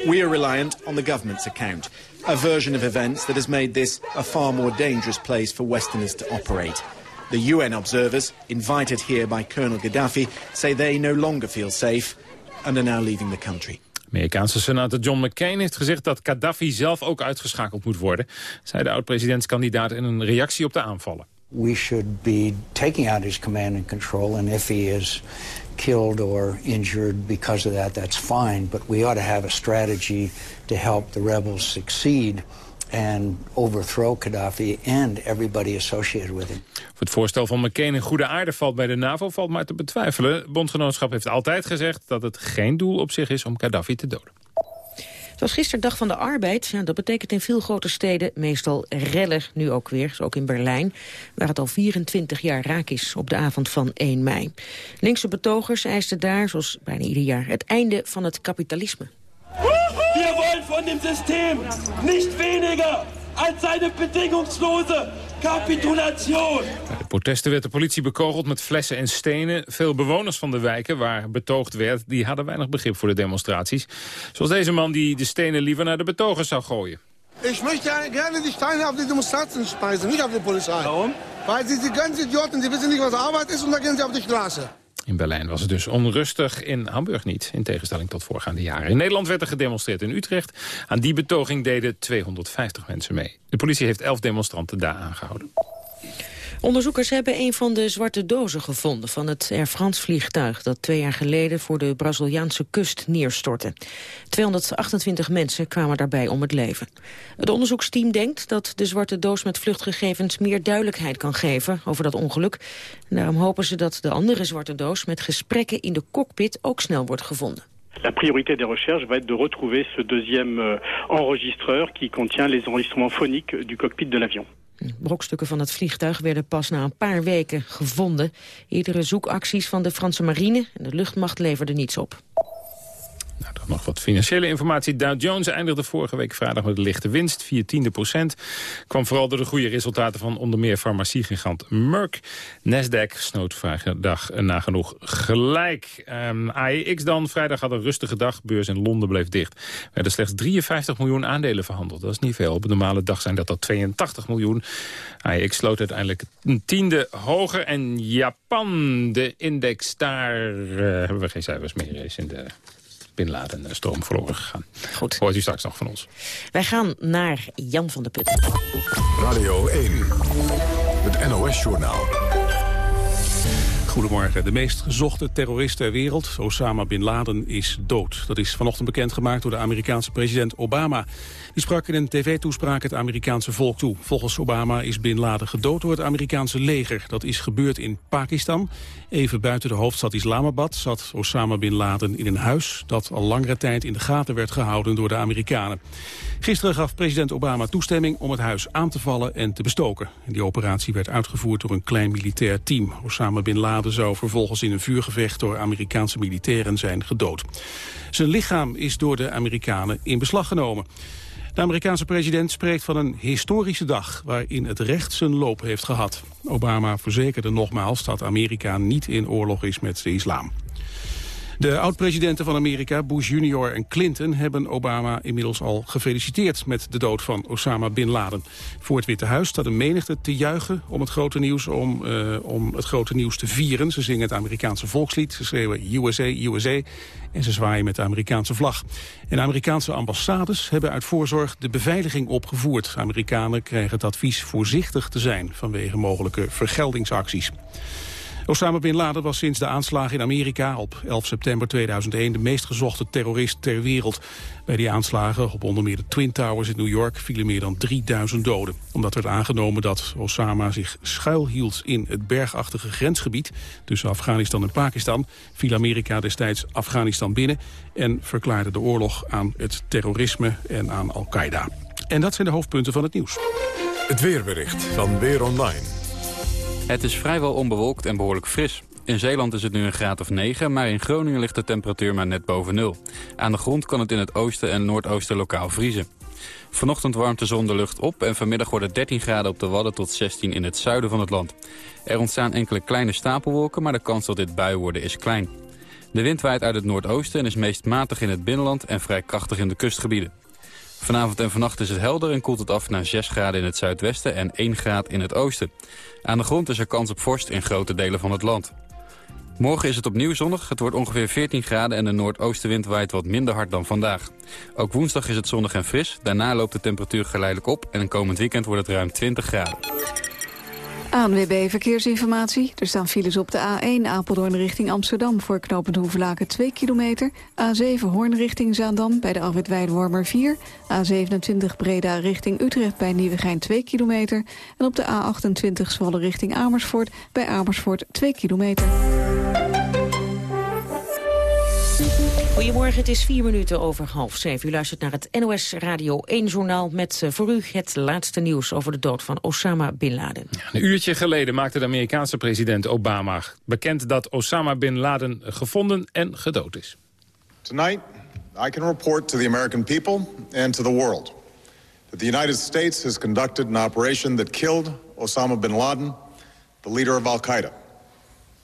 We are reliant on the government's account. A version of events that has made this a far more dangerous place for Westerners to operate. The UN observers, invited here by Colonel Gaddafi, say they no longer feel safe and are now leaving the country. Amerikaanse senator John McCain heeft gezegd dat Gaddafi zelf ook uitgeschakeld moet worden, zei de oud-presidentskandidaat in een reactie op de aanvallen. We should be taking out his command and control and if he is killed or injured because of that, that's fine. But we ought to have a strategy to help the rebels succeed and overthrow Gaddafi and everybody associated with him. Of het voorstel van McCain in goede aarde valt bij de NAVO valt maar te betwijfelen. Bondgenootschap heeft altijd gezegd dat het geen doel op zich is om Gaddafi te doden. Het was gisteren dag van de arbeid. Ja, dat betekent in veel grote steden meestal rellen. Nu ook weer, zo ook in Berlijn, waar het al 24 jaar raak is op de avond van 1 mei. Linkse betogers eisten daar, zoals bijna ieder jaar, het einde van het kapitalisme. Wir wollen von dem System nicht weniger als eine bedingungslose Capitulation. Bij de protesten werd de politie bekogeld met flessen en stenen. Veel bewoners van de wijken waar betoogd werd... die hadden weinig begrip voor de demonstraties. Zoals deze man die de stenen liever naar de betogers zou gooien. Ich möchte gerne die Steine auf die Demonstranten speisen, nicht auf die Polizei. Warum? Weil sie die ganzen Idioten, die wissen nicht, was Arbeit ist und dann gehen sie auf die Straße. In Berlijn was het dus onrustig, in Hamburg niet, in tegenstelling tot voorgaande jaren. In Nederland werd er gedemonstreerd in Utrecht. Aan die betoging deden 250 mensen mee. De politie heeft 11 demonstranten daar aangehouden. Onderzoekers hebben een van de zwarte dozen gevonden van het Air France vliegtuig dat twee jaar geleden voor de Braziliaanse kust neerstortte. 228 mensen kwamen daarbij om het leven. Het onderzoeksteam denkt dat de zwarte doos met vluchtgegevens meer duidelijkheid kan geven over dat ongeluk. Daarom hopen ze dat de andere zwarte doos met gesprekken in de cockpit ook snel wordt gevonden. La priorité des recherches va être de retrouver ce deuxième euh, enregistreur qui contient les enregistrements phoniques du cockpit de l'avion. Brokstukken van het vliegtuig werden pas na een paar weken gevonden. Eerdere zoekacties van de Franse marine en de luchtmacht leverden niets op. Nog wat financiële informatie. Dow Jones eindigde vorige week vrijdag met een lichte winst, 4 tiende procent. Kwam vooral door de goede resultaten van onder meer farmaciegigant Merck. Nasdaq snoot vrijdag nagenoeg gelijk. Um, AEX dan, vrijdag had een rustige dag. Beurs in Londen bleef dicht. Er werden slechts 53 miljoen aandelen verhandeld. Dat is niet veel. Op een normale dag zijn dat al 82 miljoen. AEX sloot uiteindelijk een tiende hoger. En Japan, de index, daar uh, hebben we geen cijfers meer eens in de Bin Laden storm verloren gegaan. Goed. Hoort u straks nog van ons. Wij gaan naar Jan van der Putten. Radio 1, het NOS-journaal. Goedemorgen. De meest gezochte terrorist ter wereld, Osama Bin Laden, is dood. Dat is vanochtend bekendgemaakt door de Amerikaanse president Obama. Die sprak in een tv-toespraak het Amerikaanse volk toe. Volgens Obama is Bin Laden gedood door het Amerikaanse leger. Dat is gebeurd in Pakistan. Even buiten de hoofdstad Islamabad zat Osama Bin Laden in een huis... dat al langere tijd in de gaten werd gehouden door de Amerikanen. Gisteren gaf president Obama toestemming om het huis aan te vallen en te bestoken. Die operatie werd uitgevoerd door een klein militair team. Osama Bin Laden zou vervolgens in een vuurgevecht door Amerikaanse militairen zijn gedood. Zijn lichaam is door de Amerikanen in beslag genomen. De Amerikaanse president spreekt van een historische dag... waarin het recht zijn loop heeft gehad. Obama verzekerde nogmaals dat Amerika niet in oorlog is met de islam. De oud-presidenten van Amerika, Bush junior en Clinton... hebben Obama inmiddels al gefeliciteerd met de dood van Osama Bin Laden. Voor het Witte Huis staat een menigte te juichen om het grote nieuws, om, uh, om het grote nieuws te vieren. Ze zingen het Amerikaanse volkslied, ze schreeuwen USA, USA... en ze zwaaien met de Amerikaanse vlag. En Amerikaanse ambassades hebben uit voorzorg de beveiliging opgevoerd. Amerikanen krijgen het advies voorzichtig te zijn vanwege mogelijke vergeldingsacties. Osama Bin Laden was sinds de aanslagen in Amerika op 11 september 2001 de meest gezochte terrorist ter wereld. Bij die aanslagen op onder meer de Twin Towers in New York vielen meer dan 3000 doden. Omdat werd aangenomen dat Osama zich schuilhield in het bergachtige grensgebied tussen Afghanistan en Pakistan, viel Amerika destijds Afghanistan binnen en verklaarde de oorlog aan het terrorisme en aan Al-Qaeda. En dat zijn de hoofdpunten van het nieuws. Het weerbericht van Weer Online. Het is vrijwel onbewolkt en behoorlijk fris. In Zeeland is het nu een graad of 9, maar in Groningen ligt de temperatuur maar net boven nul. Aan de grond kan het in het oosten en noordoosten lokaal vriezen. Vanochtend warmt de zon de lucht op en vanmiddag worden 13 graden op de Wadden tot 16 in het zuiden van het land. Er ontstaan enkele kleine stapelwolken, maar de kans dat dit bui worden is klein. De wind waait uit het noordoosten en is meest matig in het binnenland en vrij krachtig in de kustgebieden. Vanavond en vannacht is het helder en koelt het af naar 6 graden in het zuidwesten en 1 graad in het oosten. Aan de grond is er kans op vorst in grote delen van het land. Morgen is het opnieuw zonnig. Het wordt ongeveer 14 graden en de noordoostenwind waait wat minder hard dan vandaag. Ook woensdag is het zonnig en fris. Daarna loopt de temperatuur geleidelijk op en komend weekend wordt het ruim 20 graden. ANWB Verkeersinformatie. Er staan files op de A1 Apeldoorn richting Amsterdam... voor knooppunt Hoevelaken 2 kilometer. A7 Hoorn richting Zaandam bij de afwit Weidewormer 4. A27 Breda richting Utrecht bij Nieuwegein 2 kilometer. En op de A28 Zwolle richting Amersfoort bij Amersfoort 2 kilometer. Goedemorgen, het is vier minuten over half zeven. U luistert naar het NOS Radio 1-journaal met uh, voor u het laatste nieuws over de dood van Osama Bin Laden. Een uurtje geleden maakte de Amerikaanse president Obama bekend dat Osama Bin Laden gevonden en gedood is. Tonight, I can report to the American people and to the world that the United States has conducted an operation that killed Osama Bin Laden, the leader of Al-Qaeda,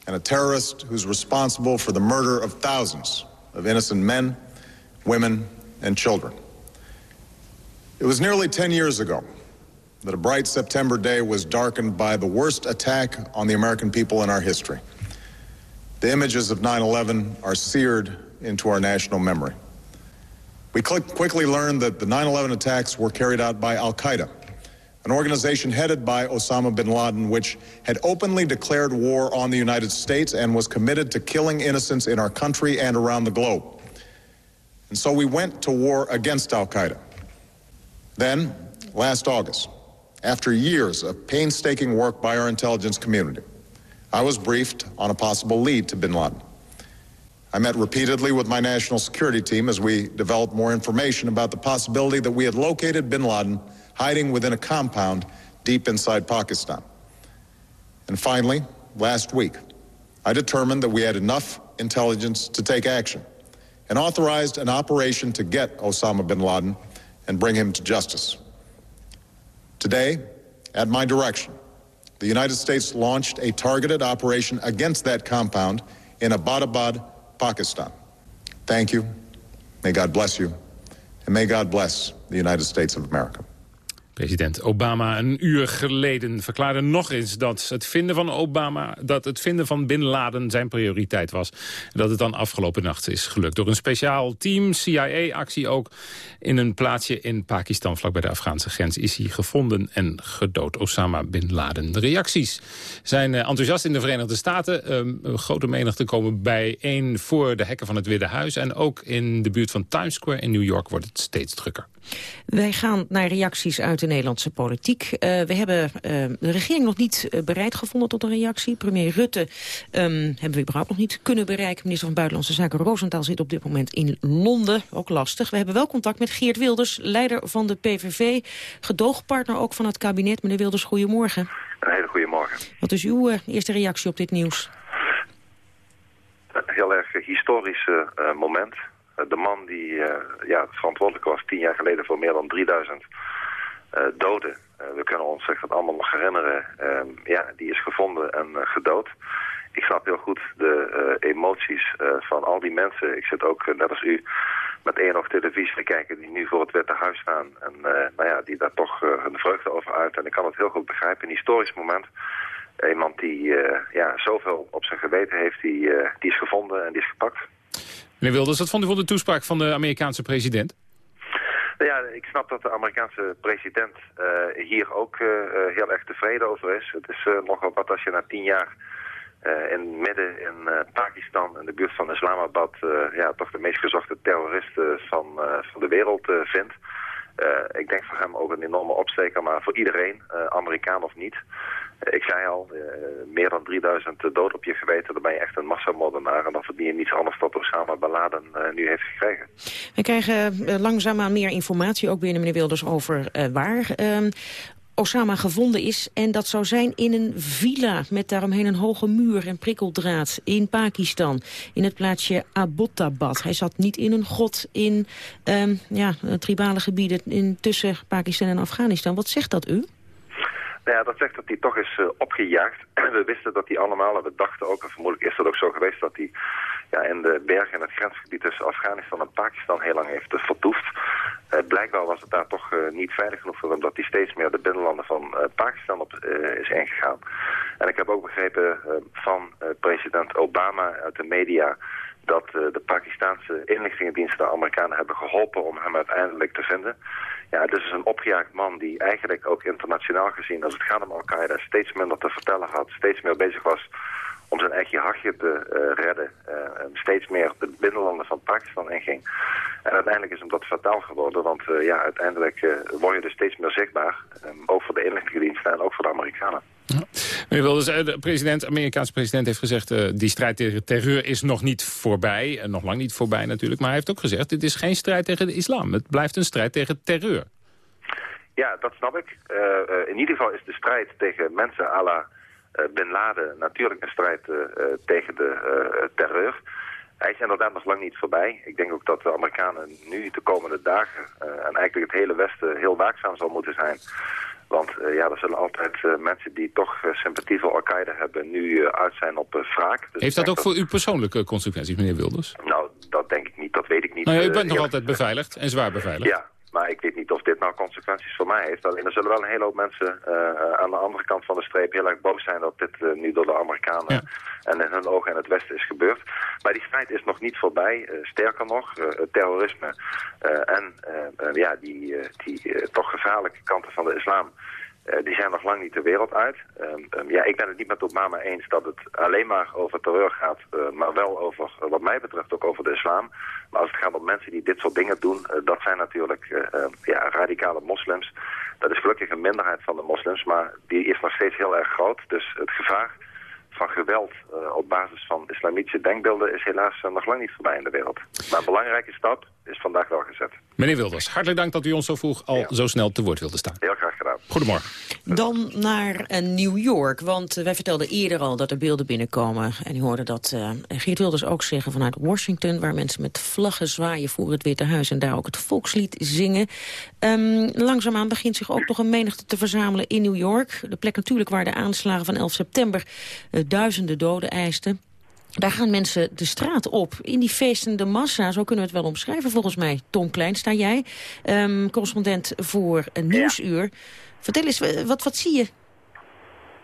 and a terrorist who's responsible for the murder of thousands of innocent men, women, and children. It was nearly 10 years ago that a bright September day was darkened by the worst attack on the American people in our history. The images of 9 11 are seared into our national memory. We quickly learned that the 9 11 attacks were carried out by Al Qaeda, an organization headed by Osama bin Laden, which had openly declared war on the United States and was committed to killing innocents in our country and around the globe. And so we went to war against Al Qaeda. Then, last August, after years of painstaking work by our intelligence community, I was briefed on a possible lead to bin Laden. I met repeatedly with my national security team as we developed more information about the possibility that we had located bin Laden hiding within a compound deep inside Pakistan. And finally, last week, I determined that we had enough intelligence to take action and authorized an operation to get Osama bin Laden and bring him to justice. Today, at my direction, the United States launched a targeted operation against that compound in Abbottabad, Pakistan. Thank you. May God bless you. And may God bless the United States of America. President Obama een uur geleden verklaarde nog eens dat het vinden van Obama, dat het vinden van Bin Laden zijn prioriteit was. Dat het dan afgelopen nacht is gelukt. Door een speciaal team, CIA-actie ook, in een plaatsje in Pakistan, vlakbij de Afghaanse grens, is hij gevonden en gedood. Osama Bin Laden. De reacties zijn eh, enthousiast in de Verenigde Staten. Um, grote menigte komen bijeen voor de hekken van het Witte Huis. En ook in de buurt van Times Square in New York wordt het steeds drukker. Wij gaan naar reacties uit de Nederlandse politiek. Uh, we hebben uh, de regering nog niet uh, bereid gevonden tot een reactie. Premier Rutte um, hebben we überhaupt nog niet kunnen bereiken. Minister van Buitenlandse Zaken Roosentaal zit op dit moment in Londen. Ook lastig. We hebben wel contact met Geert Wilders, leider van de PVV. Gedoogpartner ook van het kabinet. Meneer Wilders, goedemorgen. Een hele goede morgen. Wat is uw eerste reactie op dit nieuws? Een heel erg historisch moment de man die uh, ja, verantwoordelijk was tien jaar geleden voor meer dan 3000 uh, doden. We kunnen ons zich dat allemaal nog herinneren. Ehm, ja, die is gevonden en gedood. Ik snap heel goed de emoties van al die mensen. Ik zit ook, net als u, met één oog televisie te kijken die nu voor het Witte Huis staan. En nou ja, die daar toch hun vreugde over uit. En ik kan het heel goed begrijpen. Een historisch moment. Iemand die ja, zoveel op zijn geweten heeft, die, die is gevonden en die is gepakt. Meneer Wilders, wat vond u van de toespraak van de Amerikaanse president? Nou ja, ik snap dat de Amerikaanse president uh, hier ook uh, heel erg tevreden over is. Het is nogal wat als je na tien jaar in midden in Pakistan, in de buurt van Islamabad, ja, toch de meest gezochte terroristen van, van de wereld vindt. Uh, ik denk voor hem ook een enorme opsteker, maar voor iedereen, uh, Amerikaan of niet. Uh, ik zei al, meer dan 3000 dood op je geweten, dan ben je echt een massamoordenaar. En dan verdien je niets anders dan Osama Bin Laden nu heeft gekregen. We krijgen langzaamaan meer informatie, ook binnen meneer Wilders, over waar ehm, Osama gevonden is. En dat zou zijn in een villa met daaromheen een hoge muur en prikkeldraad in Pakistan. In het plaatsje Abbottabad. Hij zat niet in een grot in um, ja, tribale gebieden in, tussen Pakistan en Afghanistan. Wat zegt dat u? Nou ja, dat zegt dat hij toch is uh, opgejaagd. We wisten dat hij allemaal, en we dachten ook, en vermoedelijk is dat ook zo geweest, dat hij ja, in de bergen en het grensgebied tussen Afghanistan en Pakistan heel lang heeft vertoefd. Uh, blijkbaar was het daar toch uh, niet veilig genoeg voor hem dat hij steeds meer de binnenlanden van uh, Pakistan op is ingegaan. En ik heb ook begrepen van president Obama uit de media dat de Pakistanse inlichtingendiensten de Amerikanen hebben geholpen om hem uiteindelijk te vinden. Ja, het is dus een opgejaagd man die eigenlijk ook internationaal gezien, als het gaat om Al-Qaeda, steeds minder te vertellen had, steeds meer bezig was om zijn eigen hachje te uh, redden. Uh, steeds meer de binnenlanden van Pakistan inging. En uiteindelijk is hem dat fataal geworden, want uh, ja, uiteindelijk word je dus steeds meer zichtbaar. ook voor de inlichtingendiensten en ook voor de Amerikanen. Meneer Wilders, eh, de president, Amerikaanse president heeft gezegd... Uh, die strijd tegen terreur is nog niet voorbij. Uh, nog lang niet voorbij natuurlijk. Maar hij heeft ook gezegd, dit is geen strijd tegen de islam. Het blijft een strijd tegen terreur. Ja, dat snap ik. Uh, in ieder geval is de strijd tegen mensen à la Bin Laden... natuurlijk een strijd tegen de terreur. Hij is inderdaad nog lang niet voorbij. Ik denk ook dat de Amerikanen nu de komende dagen... en eigenlijk het hele Westen heel waakzaam zal moeten zijn want ja, er zullen altijd mensen die toch sympathie voor Al-Qaeda hebben... nu uit zijn op wraak. Dus Heeft dat ook voor u persoonlijke consequenties, meneer Wilders? Nou, dat denk ik niet. Dat weet ik niet. Nou ja, u bent nog altijd beveiligd en zwaar beveiligd. Ja, maar ik weet dit nou consequenties voor mij heeft. Alleen er zullen wel een hele hoop mensen aan de andere kant van de streep heel erg boos zijn... dat dit nu door de Amerikanen en in hun ogen in het Westen is gebeurd. Maar die strijd is nog niet voorbij. sterker nog, terrorisme en ja, die, die toch gevaarlijke kanten van de islam... Uh, die zijn nog lang niet de wereld uit. Um, um, ja, ik ben het niet met Obama eens dat het alleen maar over terreur gaat, uh, maar wel over, uh, wat mij betreft, ook over de islam. Maar als het gaat om mensen die dit soort dingen doen, dat zijn natuurlijk ja, radicale moslims. Dat is gelukkig een minderheid van de moslims, maar die is nog steeds heel erg groot. Dus het gevaar van geweld op basis van islamitische denkbeelden is helaas nog lang niet voorbij in de wereld. Maar een belangrijke stap is vandaag wel gezet. Meneer Wilders, hartelijk dank dat u ons zo vroeg al zo snel te woord wilde staan. Heel graag gedaan. Goedemorgen. Dan naar uh, New York, want uh, wij vertelden eerder al dat er beelden binnenkomen. En u hoorde dat uh, Geert Wilders ook zeggen vanuit Washington... waar mensen met vlaggen zwaaien voor het Witte Huis... en daar ook het volkslied zingen. Um, langzaamaan begint zich ook nog een menigte te verzamelen in New York. De plek natuurlijk waar de aanslagen van 11 september duizenden doden eisten. Daar gaan mensen de straat op. In die feestende massa, zo kunnen we het wel omschrijven volgens mij. Tom Klein, sta jij, um, correspondent voor een Nieuwsuur. Ja. Vertel eens, wat, wat zie je?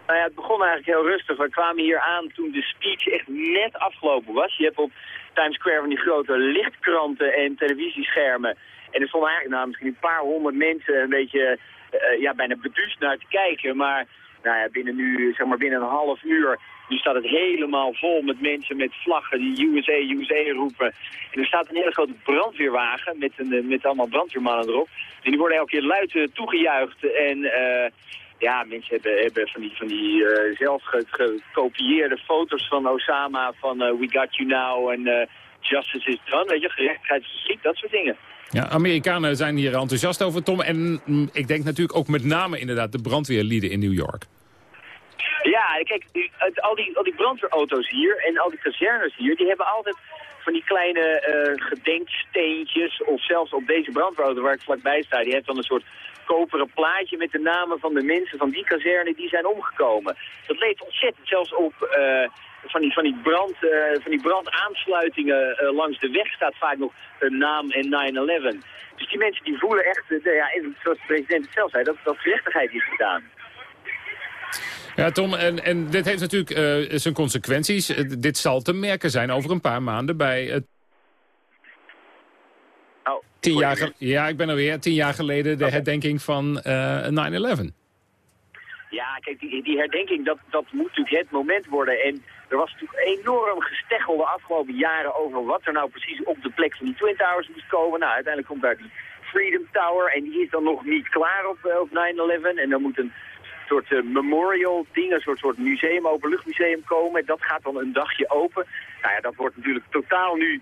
Nou ja, het begon eigenlijk heel rustig. We kwamen hier aan toen de speech echt net afgelopen was. Je hebt op Times Square van die grote lichtkranten en televisieschermen. En er stonden eigenlijk nou, misschien een paar honderd mensen een beetje uh, ja, bijna beduusd naar te kijken. Maar nou ja, binnen nu, zeg maar binnen een half uur nu staat het helemaal vol met mensen met vlaggen die USA, USA roepen. En er staat een hele grote brandweerwagen met, een, met allemaal brandweermannen erop. En die worden elke keer luid uh, toegejuicht. En uh, ja, mensen hebben, hebben van die, van die uh, zelf gekopieerde foto's van Osama van We Got You Now en Justice is Done. Weet je, gerechtigheid geschiet, dat soort dingen. Ja, Amerikanen zijn hier enthousiast over, Tom. En mm, ik denk natuurlijk ook met name inderdaad de brandweerlieden in New York. Ja, kijk, al die, al die brandweerauto's hier en al die kazernes hier, die hebben altijd van die kleine uh, gedenksteentjes of zelfs op deze brandweerauto waar ik vlakbij sta, die heeft dan een soort koperen plaatje met de namen van de mensen van die kazerne die zijn omgekomen. Dat leeft ontzettend zelfs op uh, van, die, van, die brand, uh, van die brandaansluitingen langs de weg staat vaak nog een naam en 9-11. Dus die mensen die voelen echt, ja, zoals de president het zelf zei, dat, dat gerechtigheid is gedaan. Ja, Tom, en, en dit heeft natuurlijk uh, zijn consequenties. Uh, dit zal te merken zijn over een paar maanden bij het... Oh, tien jaar ja, ik ben er weer. Tien jaar geleden de okay. herdenking van uh, 9-11. Ja, kijk, die, die herdenking, dat, dat moet natuurlijk het moment worden. En er was natuurlijk enorm gesteggel de afgelopen jaren over wat er nou precies op de plek van die Twin Towers moest komen. Nou, uiteindelijk komt daar die Freedom Tower en die is dan nog niet klaar op, op 9-11. En dan moet een soort uh, memorial ding, een soort, soort museum, openluchtmuseum komen. Dat gaat dan een dagje open. Nou ja, dat wordt natuurlijk totaal nu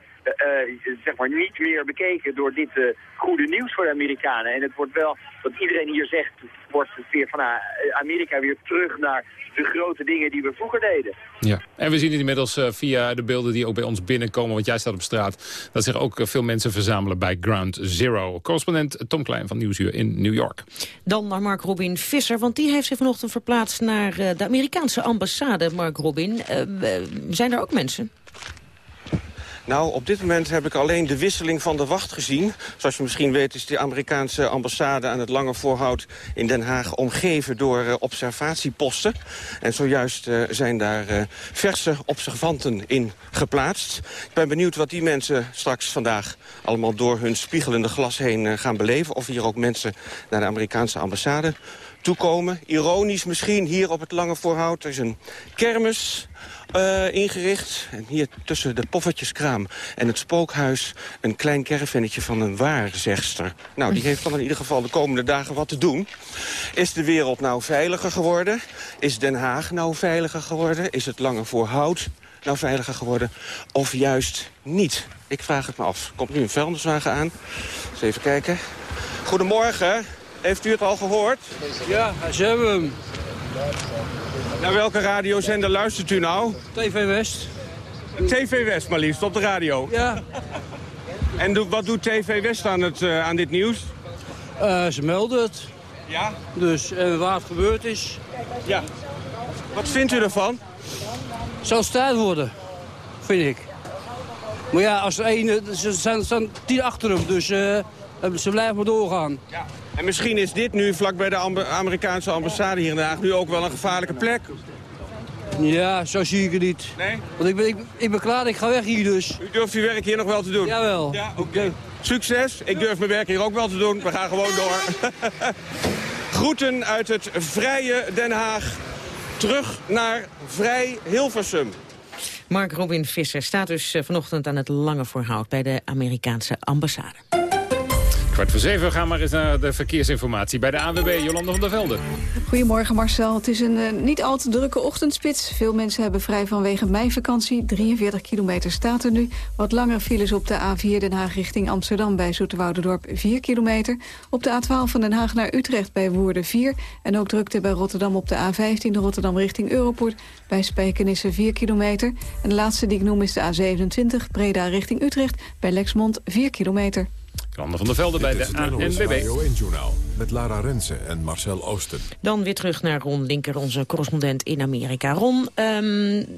zeg maar niet meer bekeken door dit uh, goede nieuws voor de Amerikanen. En het wordt wel, wat iedereen hier zegt, wordt weer van uh, Amerika weer terug naar de grote dingen die we vroeger deden. Ja, en we zien het inmiddels uh, via de beelden die ook bij ons binnenkomen, want jij staat op straat, dat zich ook veel mensen verzamelen bij Ground Zero. Correspondent Tom Klein van Nieuwsuur in New York. Dan naar Mark Robin Visser, want die heeft zich vanochtend verplaatst naar de Amerikaanse ambassade, Mark Robin. zijn er ook mensen? Nou, op dit moment heb ik alleen de wisseling van de wacht gezien. Zoals je misschien weet is de Amerikaanse ambassade aan het Lange Voorhout in Den Haag omgeven door uh, observatieposten. En zojuist uh, zijn daar uh, verse observanten in geplaatst. Ik ben benieuwd wat die mensen straks vandaag allemaal door hun spiegelende glas heen gaan beleven. Of hier ook mensen naar de Amerikaanse ambassade toekomen. Ironisch misschien hier op het Lange Voorhout. Is een kermis eh, ingericht. En hier tussen de poffertjeskraam en het spookhuis... een klein caravannetje van een waarzegster. Nou, die heeft dan in ieder geval de komende dagen wat te doen. Is de wereld nou veiliger geworden? Is Den Haag nou veiliger geworden? Is het Lange Voorhout nou veiliger geworden? Of juist niet? Ik vraag het me af. Komt nu een vuilniswagen aan. Eens even kijken. Goedemorgen. Heeft u het al gehoord? Ja, ze hebben hem. Naar welke radiozender luistert u nou? TV West. TV West maar liefst, op de radio? Ja. En do- wat doet TV West aan, het, eh, aan dit nieuws? Eh, ze melden het. Ja? Dus waar het gebeurd is. Ja. Wat vindt u ervan? Het tijd worden, vind ik. Maar ja, als er één, er zijn, er staan tien achter hem, dus eh, ze blijven maar doorgaan. Ja. En misschien is dit nu vlak bij de Am- Amerikaanse ambassade hier in Den Haag... nu ook wel een gevaarlijke plek. Ja, zo zie ik het niet. Nee? Want ik ben, ik, ik ben klaar, ik ga weg hier dus. U durft uw werk hier nog wel te doen? Jawel. Ja, oké. Succes. Ik durf mijn werk hier ook wel te doen. We gaan gewoon door. Groeten uit het vrije Den Haag. Terug naar vrij Hilversum. Mark Robin Visser staat dus eh, vanochtend aan het lange voorhout... bij de Amerikaanse ambassade. Kwart voor zeven gaan maar eens naar de verkeersinformatie. Bij de ANWB, Jolanda van der Velde. Goedemorgen Marcel. Het is een eh, niet al te drukke ochtendspits. Veel mensen hebben vrij vanwege meivakantie. 43 kilometer staat er nu. Wat langer files op de A4 Den Haag richting Amsterdam... bij Zoeterwoudendorp 4 kilometer. Op de A12 van Den Haag naar Utrecht bij Woerden 4. En ook drukte bij Rotterdam op de A15 Rotterdam richting Europort... bij Spijkenisse 4 kilometer. En de laatste die ik noem is de A27 Breda richting Utrecht... bij Lexmond 4 kilometer. Jolanda van der Velde bij de ANWB. Radio 1-journaal met Lara Rensen en Marcel Oosten. Dan weer terug naar Ron Linker, onze correspondent in Amerika. Ron, ehm,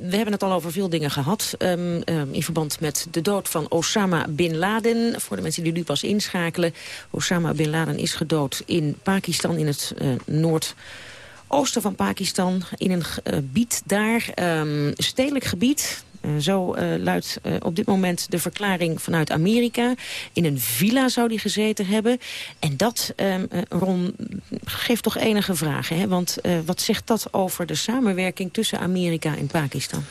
we hebben het al over veel dingen gehad... ehm, ehm, in verband met de dood van Osama Bin Laden. Voor de mensen die nu pas inschakelen. Osama Bin Laden is gedood in Pakistan, in het eh, noordoosten van Pakistan. In een gebied daar, ehm, stedelijk gebied... Eh, zo eh, luidt eh, op dit moment de verklaring vanuit Amerika. In een villa zou die gezeten hebben. En dat, ehm, eh, Ron, geeft toch enige vragen. Hè? Want wat zegt dat over de samenwerking tussen Amerika en Pakistan?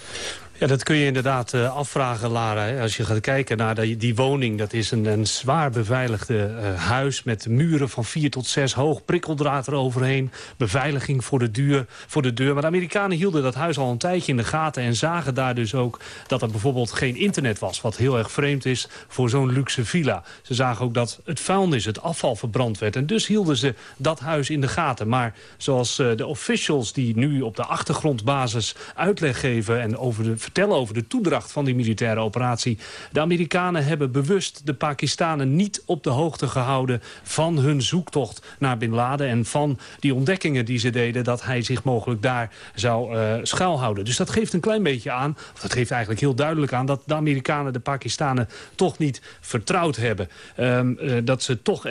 Ja, dat kun je inderdaad eh, afvragen, Lara. Als je gaat kijken naar die, die woning, dat is een, een zwaar beveiligde eh, huis... met muren van 4 tot 6 hoog, prikkeldraad eroverheen... beveiliging voor de, duur, voor de deur. Maar de Amerikanen hielden dat huis al een tijdje in de gaten... en zagen daar dus ook dat er bijvoorbeeld geen internet was... wat heel erg vreemd is voor zo'n luxe villa. Ze zagen ook dat het vuilnis, het afval verbrand werd... en dus hielden ze dat huis in de gaten. Maar zoals eh, de officials die nu op de achtergrondbasis uitleg geven... en over de vertellen over de toedracht van die militaire operatie. De Amerikanen hebben bewust de Pakistanen niet op de hoogte gehouden... van hun zoektocht naar Bin Laden en van die ontdekkingen die ze deden... dat hij zich mogelijk daar zou uh, schuilhouden. Dus dat geeft een klein beetje aan, of dat geeft eigenlijk heel duidelijk aan... dat de Amerikanen de Pakistanen toch niet vertrouwd hebben. Um, uh, dat ze toch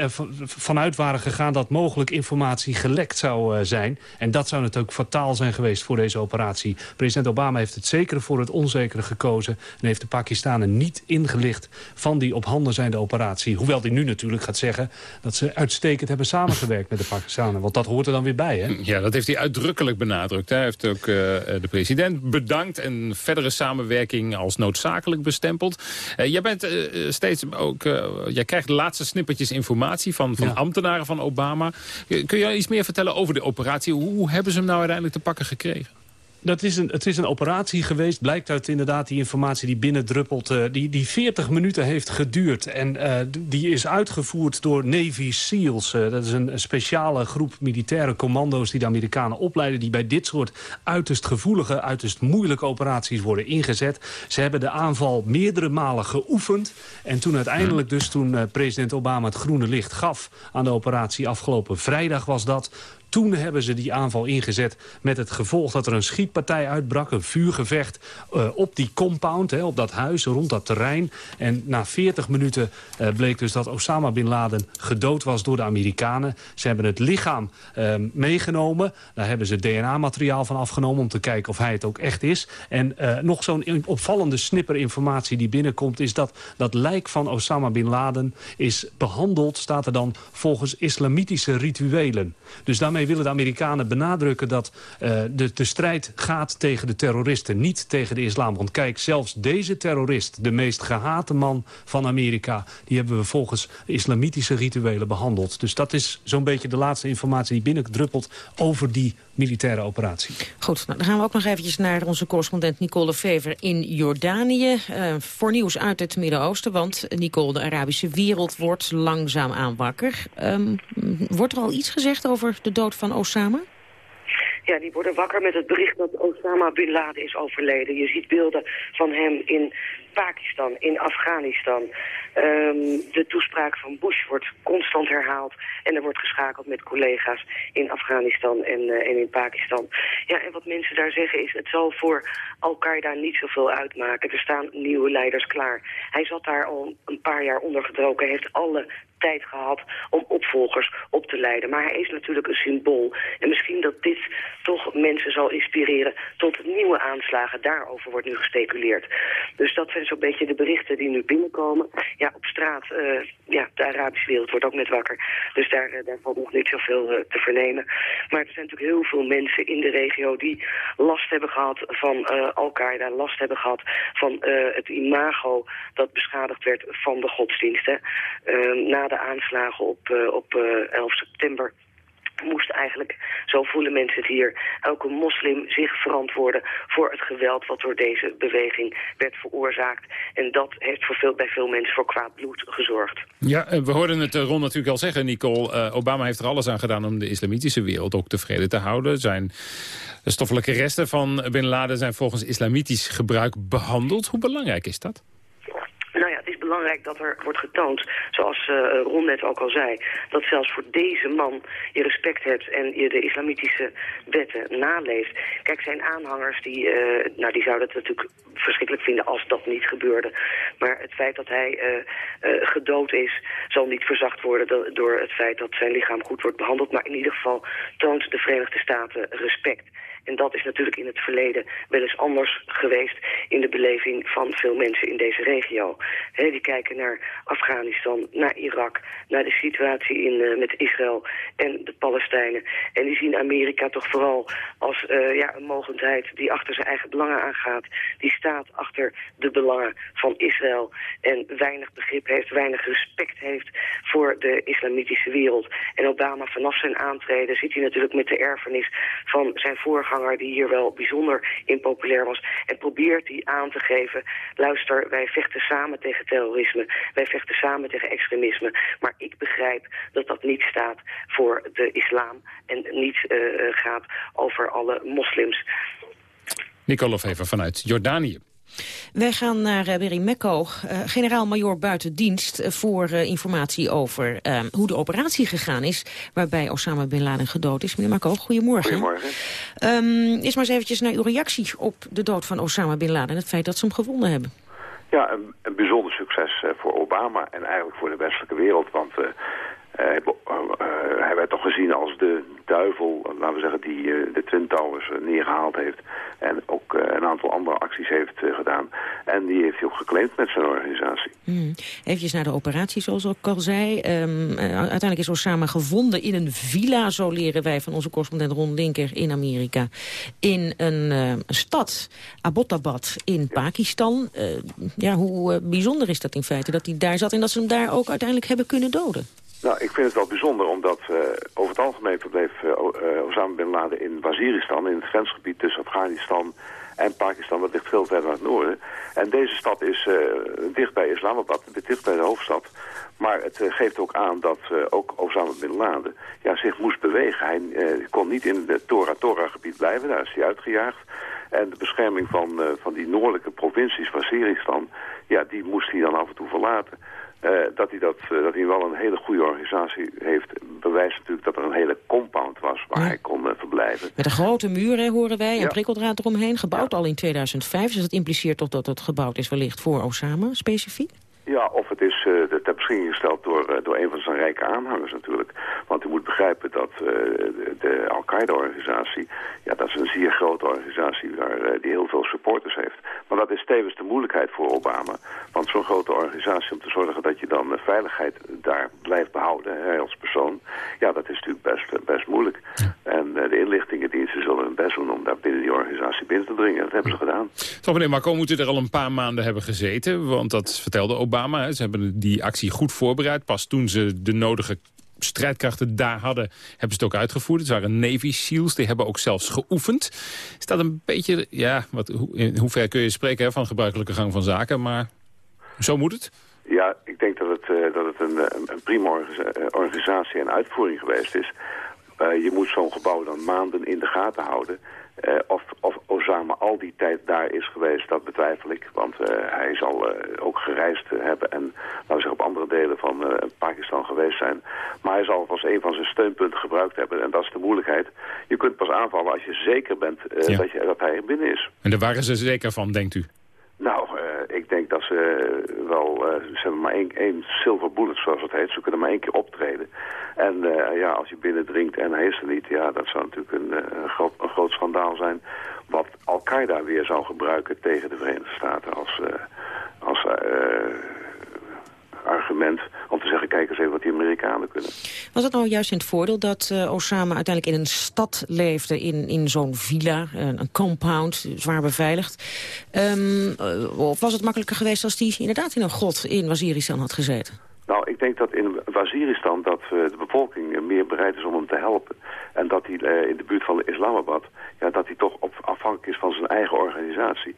vanuit waren gegaan dat mogelijk informatie gelekt zou uh, zijn. En dat zou natuurlijk fataal zijn geweest voor deze operatie. President Obama heeft het zeker voor het onzekere gekozen... en heeft de Pakistanen niet ingelicht van die op handen zijnde operatie. Hoewel hij nu natuurlijk gaat zeggen dat ze uitstekend hebben samengewerkt met de Pakistanen. Want dat hoort er dan weer bij, hè? Ja, dat heeft hij uitdrukkelijk benadrukt. Hij heeft ook uh, de president bedankt en verdere samenwerking als noodzakelijk bestempeld. Uh, jij bent uh, steeds ook, jij krijgt de laatste snippertjes informatie van, van ja. ambtenaren van Obama. Kun je iets meer vertellen over de operatie? Hoe hebben ze hem nou uiteindelijk te pakken gekregen? Dat is een, het is een operatie geweest, blijkt uit inderdaad die informatie die binnendruppelt... Uh, die, die 40 minuten heeft geduurd. En uh, die is uitgevoerd door Navy SEALs. Uh, dat is een, een, speciale groep militaire commando's die de Amerikanen opleiden... die bij dit soort uiterst gevoelige, uiterst moeilijke operaties worden ingezet. Ze hebben de aanval meerdere malen geoefend. En toen uiteindelijk dus, toen president Obama het groene licht gaf... aan de operatie afgelopen vrijdag was dat... Toen hebben ze die aanval ingezet met het gevolg dat er een schietpartij uitbrak. Een vuurgevecht uh, op die compound, hè, op dat huis, rond dat terrein. En na 40 minuten uh, bleek dus dat Osama Bin Laden gedood was door de Amerikanen. Ze hebben het lichaam uh, meegenomen. Daar hebben ze DNA-materiaal van afgenomen om te kijken of hij het ook echt is. En uh, nog zo'n opvallende snipper informatie die binnenkomt... is dat dat lijk van Osama Bin Laden is behandeld, staat er dan, volgens islamitische rituelen. Dus daarmee daarmee willen de Amerikanen benadrukken dat uh, de, de strijd gaat tegen de terroristen, niet tegen de islam. Want kijk, zelfs deze terrorist, de meest gehate man van Amerika... die hebben we volgens islamitische rituelen behandeld. Dus dat is zo'n beetje de laatste informatie die binnendruppelt over die militaire operatie. Goed, nou, dan gaan we ook nog eventjes naar onze correspondent Nicole Fever in Jordanië. Uh, voor nieuws uit het Midden-Oosten, want Nicole, de Arabische wereld wordt langzaam aan wakker. Um, wordt er al iets gezegd over de dood van Osama? Ja, die worden wakker met het bericht dat Osama Bin Laden is overleden. Je ziet beelden van hem in Pakistan, in Afghanistan. Um, de toespraak van Bush wordt constant herhaald. En er wordt geschakeld met collega's in Afghanistan en, uh, en in Pakistan. Ja, en wat mensen daar zeggen is, het zal voor Al-Qaeda niet zoveel uitmaken. Er staan nieuwe leiders klaar. Hij zat daar al een paar jaar ondergedroken, heeft alle tijd gehad om opvolgers op te leiden. Maar hij is natuurlijk een symbool. En misschien dat dit toch mensen zal inspireren tot nieuwe aanslagen. Daarover wordt nu gespeculeerd. Dus dat zijn zo'n beetje de berichten die nu binnenkomen. Ja, op straat, uh, ja, de Arabische wereld wordt ook net wakker. Dus daar, uh, daar valt nog niet zoveel uh, te vernemen. Maar er zijn natuurlijk heel veel mensen in de regio die last hebben gehad van Al-Qaeda, last hebben gehad van het imago dat beschadigd werd van de godsdiensten. na de aanslagen op, op 11 september moest eigenlijk, zo voelen mensen het hier, elke moslim zich verantwoorden voor het geweld wat door deze beweging werd veroorzaakt. En dat heeft voor veel, bij veel mensen voor kwaad bloed gezorgd. Ja, eh, we hoorden het eh, Ron natuurlijk al zeggen, Nicole. Obama heeft er alles aan gedaan om de islamitische wereld ook tevreden te houden. Zijn stoffelijke resten van Bin Laden zijn volgens islamitisch gebruik behandeld. Hoe belangrijk is dat? Belangrijk dat er wordt getoond, zoals uh, Ron net ook al zei, dat zelfs voor deze man je respect hebt en je de islamitische wetten naleeft. Kijk, zijn aanhangers, die, uh, nou, die zouden het natuurlijk verschrikkelijk vinden als dat niet gebeurde. Maar het feit dat hij uh, gedood is, zal niet verzacht worden door het feit dat zijn lichaam goed wordt behandeld. Maar in ieder geval toont de Verenigde Staten respect. En dat is natuurlijk in het verleden wel eens anders geweest in de beleving van veel mensen in deze regio. Kijken naar Afghanistan, naar Irak, naar de situatie in, uh, met Israël en de Palestijnen. En die zien Amerika toch vooral als uh, ja, een mogendheid die achter zijn eigen belangen aangaat. Die staat achter de belangen van Israël en weinig begrip heeft, weinig respect heeft voor de islamitische wereld. En Obama vanaf zijn aantreden zit hij natuurlijk met de erfenis van zijn voorganger die hier wel bijzonder impopulair was. En probeert hij aan te geven, luister, wij vechten samen tegen terrorisme. Wij vechten samen tegen extremisme. Maar ik begrijp dat dat niet staat voor de islam en niet uh, gaat over alle moslims. Nicole Fever vanuit Jordanië. Wij gaan naar uh, Berry Mekko, uh, generaal-majoor buiten dienst... Uh, voor informatie over ehm, hoe de operatie gegaan is... waarbij Osama Bin Laden gedood is. Meneer Mekko, goedemorgen. Goedemorgen. Um, eerst maar eens eventjes naar uw reactie op de dood van Osama Bin Laden... en het feit dat ze hem gevonden hebben. Ja, een, bijzonder succes voor Obama en eigenlijk voor de westelijke wereld. Want hij, hij werd toch gezien als de duivel, laten we zeggen, die de Twin Towers neergehaald heeft. En ook een aantal andere acties heeft gedaan. En die heeft hij ook geclaimd met zijn organisatie. Hmm. Even naar de operatie, zoals ik al zei. Um, uh, uiteindelijk is Osama gevonden in een villa, zo leren wij van onze correspondent Ron Linker in Amerika. In een stad, Abbottabad in Pakistan. ja, hoe bijzonder is dat in feite dat hij daar zat en dat ze hem daar ook uiteindelijk hebben kunnen doden? Nou, ik vind het wel bijzonder, omdat uh, over het algemeen verbleef uh, Osama Bin Laden in Waziristan, in het grensgebied tussen Afghanistan en Pakistan. Dat ligt veel verder naar het noorden. En deze stad is dicht bij Islamabad, dicht bij de hoofdstad. Maar het geeft ook aan dat ook Osama Bin Laden ja, zich moest bewegen. Hij kon niet in het Tora-Tora-gebied blijven, daar is hij uitgejaagd. En de bescherming van, van die noordelijke provincies, Waziristan, ja, die moest hij dan af en toe verlaten. Uh, dat, hij dat, uh, dat hij wel een hele goede organisatie heeft, bewijst natuurlijk dat er een hele compound was waar hij kon uh, verblijven. Met een grote muur, horen wij, en ja. prikkeldraad eromheen, gebouwd ja. al in 2005. Dus dat impliceert toch dat het gebouwd is wellicht voor Osama, specifiek? Ja, of het is uh, ter beschikking gesteld door, uh, door een van zijn rijke aanhangers natuurlijk. Want u moet begrijpen dat uh, de, de Al-Qaeda-organisatie... ja, dat is een zeer grote organisatie waar, die heel veel supporters heeft. Maar dat is tevens de moeilijkheid voor Obama. Want zo'n grote organisatie om te zorgen dat je dan de veiligheid daar blijft behouden, hij als persoon, ja, dat is natuurlijk best, best moeilijk. En de inlichtingendiensten zullen hun best doen om daar binnen die organisatie binnen te dringen. Dat hebben ze gedaan. Toch meneer Marco moeten er al een paar maanden hebben gezeten, want dat vertelde Obama. Ze hebben die actie goed voorbereid. Pas toen ze de nodige strijdkrachten daar hadden, hebben ze het ook uitgevoerd. Het waren Navy SEALs, die hebben ook zelfs geoefend. Is dat een beetje, ja, wat, in hoever kun je spreken van gebruikelijke gang van zaken, maar zo moet het? Ja, ik denk dat het, uh, dat het een, een prima organisatie en uitvoering geweest is. Uh, je moet zo'n gebouw dan maanden in de gaten houden. Of, of Osama al die tijd daar is geweest, dat betwijfel ik. Want uh, hij zal uh, ook gereisd hebben en laten we zeggen, op andere delen van Pakistan geweest zijn. Maar hij zal het als een van zijn steunpunten gebruikt hebben. En dat is de moeilijkheid. Je kunt pas aanvallen als je zeker bent ja. dat, je, dat hij er binnen is. En daar waren ze zeker van, denkt u? Denk dat ze wel... ze hebben maar één, één silver bullet, zoals het heet. Ze kunnen maar één keer optreden. En uh, ja, als je binnendringt en hij is er niet, ja, dat zou natuurlijk een, een, groot, een groot schandaal zijn. Wat Al-Qaeda weer zou gebruiken tegen de Verenigde Staten als, als argument om te zeggen, kijk eens even wat die Amerikanen kunnen. Was het nou juist in het voordeel dat uh, Osama uiteindelijk in een stad leefde, in, in zo'n villa, een, een compound, zwaar beveiligd? Um, of was het makkelijker geweest als hij inderdaad in een grot in Waziristan had gezeten? Nou, ik denk dat in Waziristan dat uh, de bevolking meer bereid is om hem te helpen. En dat hij uh, in de buurt van Islamabad, ja, dat hij toch op, afhankelijk is van zijn eigen organisatie.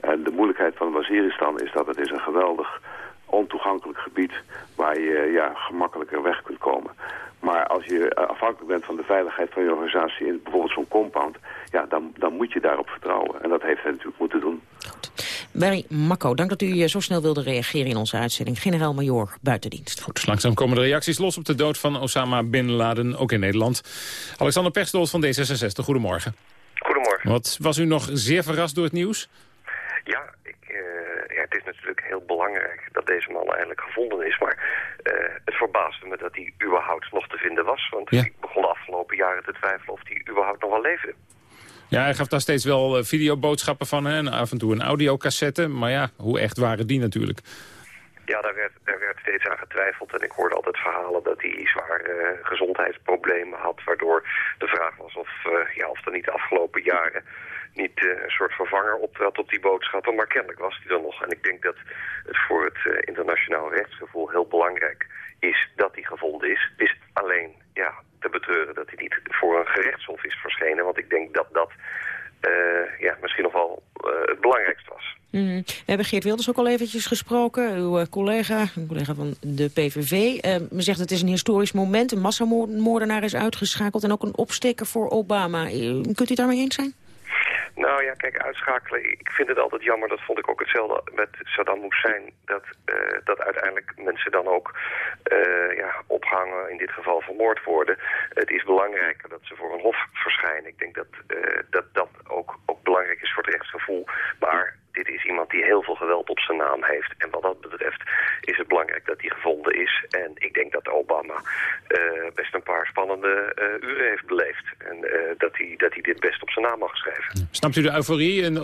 En de moeilijkheid van Waziristan is dat het is een geweldig ontoegankelijk gebied waar je ja, gemakkelijker weg kunt komen. Maar als je afhankelijk bent van de veiligheid van je organisatie in bijvoorbeeld zo'n compound, ja, dan, dan moet je daarop vertrouwen. En dat heeft hij natuurlijk moeten doen. Barry Makko, dank dat u zo snel wilde reageren in onze uitzending. Generaal-majoor buitendienst. Goed, langzaam komen de reacties los op de dood van Osama Bin Laden, ook in Nederland. Alexander Pechtold van D66, goedemorgen. Goedemorgen. Wat was u nog zeer verrast door het nieuws? Ja, ik, uh, ja het is natuurlijk heel belangrijk dat deze man eindelijk gevonden is. Maar uh, het verbaasde me dat hij überhaupt nog te vinden was. Want ja. ik begon de afgelopen jaren te twijfelen of hij überhaupt nog wel leefde. Ja, hij gaf daar steeds wel uh, videoboodschappen van hè, en af en toe een audiocassette. Maar ja, hoe echt waren die natuurlijk? Ja, daar werd, daar werd steeds aan getwijfeld. En ik hoorde altijd verhalen dat hij zwaar uh, gezondheidsproblemen had. Waardoor de vraag was of, ja, of er niet de afgelopen jaren niet uh, een soort vervanger optrad op die boodschappen. Maar kennelijk was hij er nog. En ik denk dat het voor het internationaal rechtsgevoel heel belangrijk is dat hij gevonden is. Het is alleen, ja, te betreuren dat hij niet voor een gerechtshof is verschenen. Want ik denk dat dat uh, ja, misschien nog wel het belangrijkste was. Mm. We hebben Geert Wilders ook al eventjes gesproken, uw collega, een collega van de PVV. Uh, zegt het is een historisch moment, een massamoordenaar is uitgeschakeld... en ook een opsteker voor Obama. kunt u daarmee eens zijn? Nou ja, kijk, uitschakelen. Ik vind het altijd jammer, dat vond ik ook hetzelfde met Saddam Hussein. Dat, uh, dat uiteindelijk mensen dan ook uh, ja, ophangen, in dit geval vermoord worden. Het is belangrijker dat ze voor een hof verschijnen. Ik denk dat uh, dat, dat ook, ook belangrijk is voor het rechtsgevoel. Maar dit is iemand die heel veel geweld op zijn naam heeft. En wat dat betreft is het belangrijk dat hij gevonden is. En ik denk dat Obama uh, best een paar spannende uh, uren heeft beleefd. En uh, dat, hij, dat hij dit best op zijn naam mag schrijven. Snapt u de euforie in,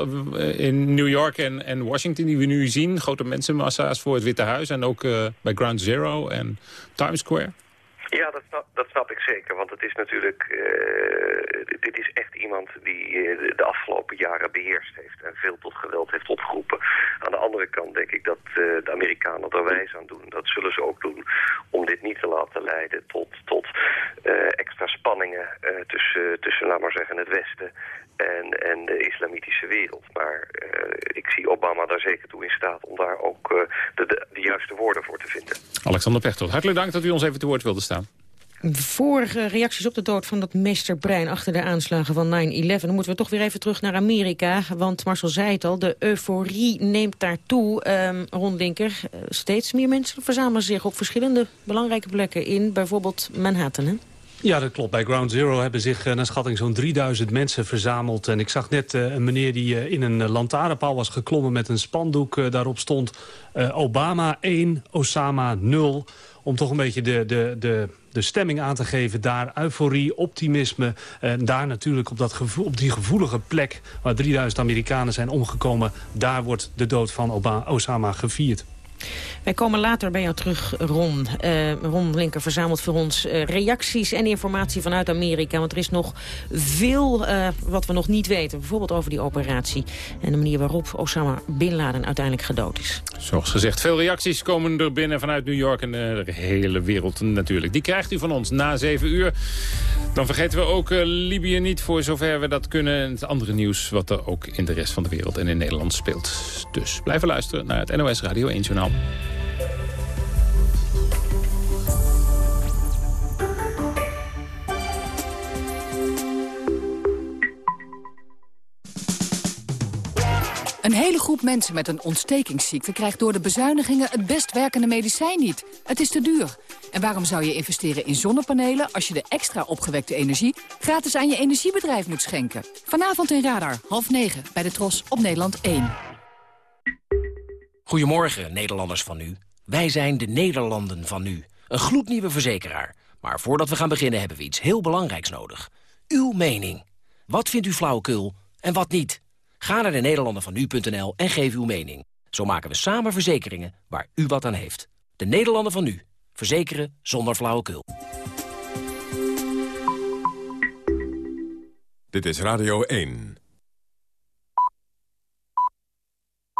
in New York en, en Washington die we nu zien? Grote mensenmassa's voor het Witte Huis en ook bij Ground Zero en Times Square? Ja, dat snap, dat ik zeker. Want het is natuurlijk... Uh, dit is echt iemand die uh, de afgelopen jaren beheerst heeft... en veel tot geweld heeft opgeroepen. Aan de andere kant denk ik dat uh, de Amerikanen er wijs aan doen. Dat zullen ze ook doen om dit niet te laten leiden tot, tot extra spanningen... tussen, tussen, laat maar zeggen, het Westen en, en de islamitische wereld. Maar ik zie Obama daar zeker toe in staat om daar ook de, de, de juiste woorden voor te vinden. Alexander Pechtold, hartelijk dank dat u ons even te woord wilde staan. Uh, reacties op de dood van dat meesterbrein achter de aanslagen van 9-11... dan moeten we toch weer even terug naar Amerika. Want Marcel zei het al, de euforie neemt daar toe. Um, Ron Linker, uh, steeds meer mensen verzamelen zich op verschillende belangrijke plekken in bijvoorbeeld Manhattan. Hè? Ja, dat klopt. Bij Ground Zero hebben zich naar schatting zo'n 3000 mensen verzameld. En ik zag net een meneer die in een lantaarnpaal was geklommen... met een spandoek daarop stond Obama 1, Osama 0 om toch een beetje de, de, de, de stemming aan te geven. Daar euforie, optimisme. En daar natuurlijk op, dat gevoel, op die gevoelige plek... waar 3000 Amerikanen zijn omgekomen... daar wordt de dood van Obama, Osama gevierd. Wij komen later bij jou terug, Ron. Uh, Ron Linker verzamelt voor ons uh, reacties en informatie vanuit Amerika. Want er is nog veel uh, wat we nog niet weten. Bijvoorbeeld over die operatie. En de manier waarop Osama Bin Laden uiteindelijk gedood is. Zoals gezegd, veel reacties komen er binnen vanuit New York en de hele wereld natuurlijk. Die krijgt u van ons na zeven uur. Dan vergeten we ook Libië niet voor zover we dat kunnen. En het andere nieuws wat er ook in de rest van de wereld en in Nederland speelt. Dus blijven luisteren naar het NOS Radio 1 Journaal. Een hele groep mensen met een ontstekingsziekte krijgt door de bezuinigingen het best werkende medicijn niet. Het is te duur. En waarom zou je investeren in zonnepanelen als je de extra opgewekte energie gratis aan je energiebedrijf moet schenken? Vanavond in Radar, half negen, bij de Tros op Nederland 1. Goedemorgen, Nederlanders van nu. Wij zijn de Nederlanden van nu. Een gloednieuwe verzekeraar. Maar voordat we gaan beginnen hebben we iets heel belangrijks nodig. Uw mening. Wat vindt u flauwekul en wat niet? Ga naar de en geef uw mening. Zo maken we samen verzekeringen waar u wat aan heeft. De Nederlanden van nu. Verzekeren zonder flauwekul. Dit is Radio 1.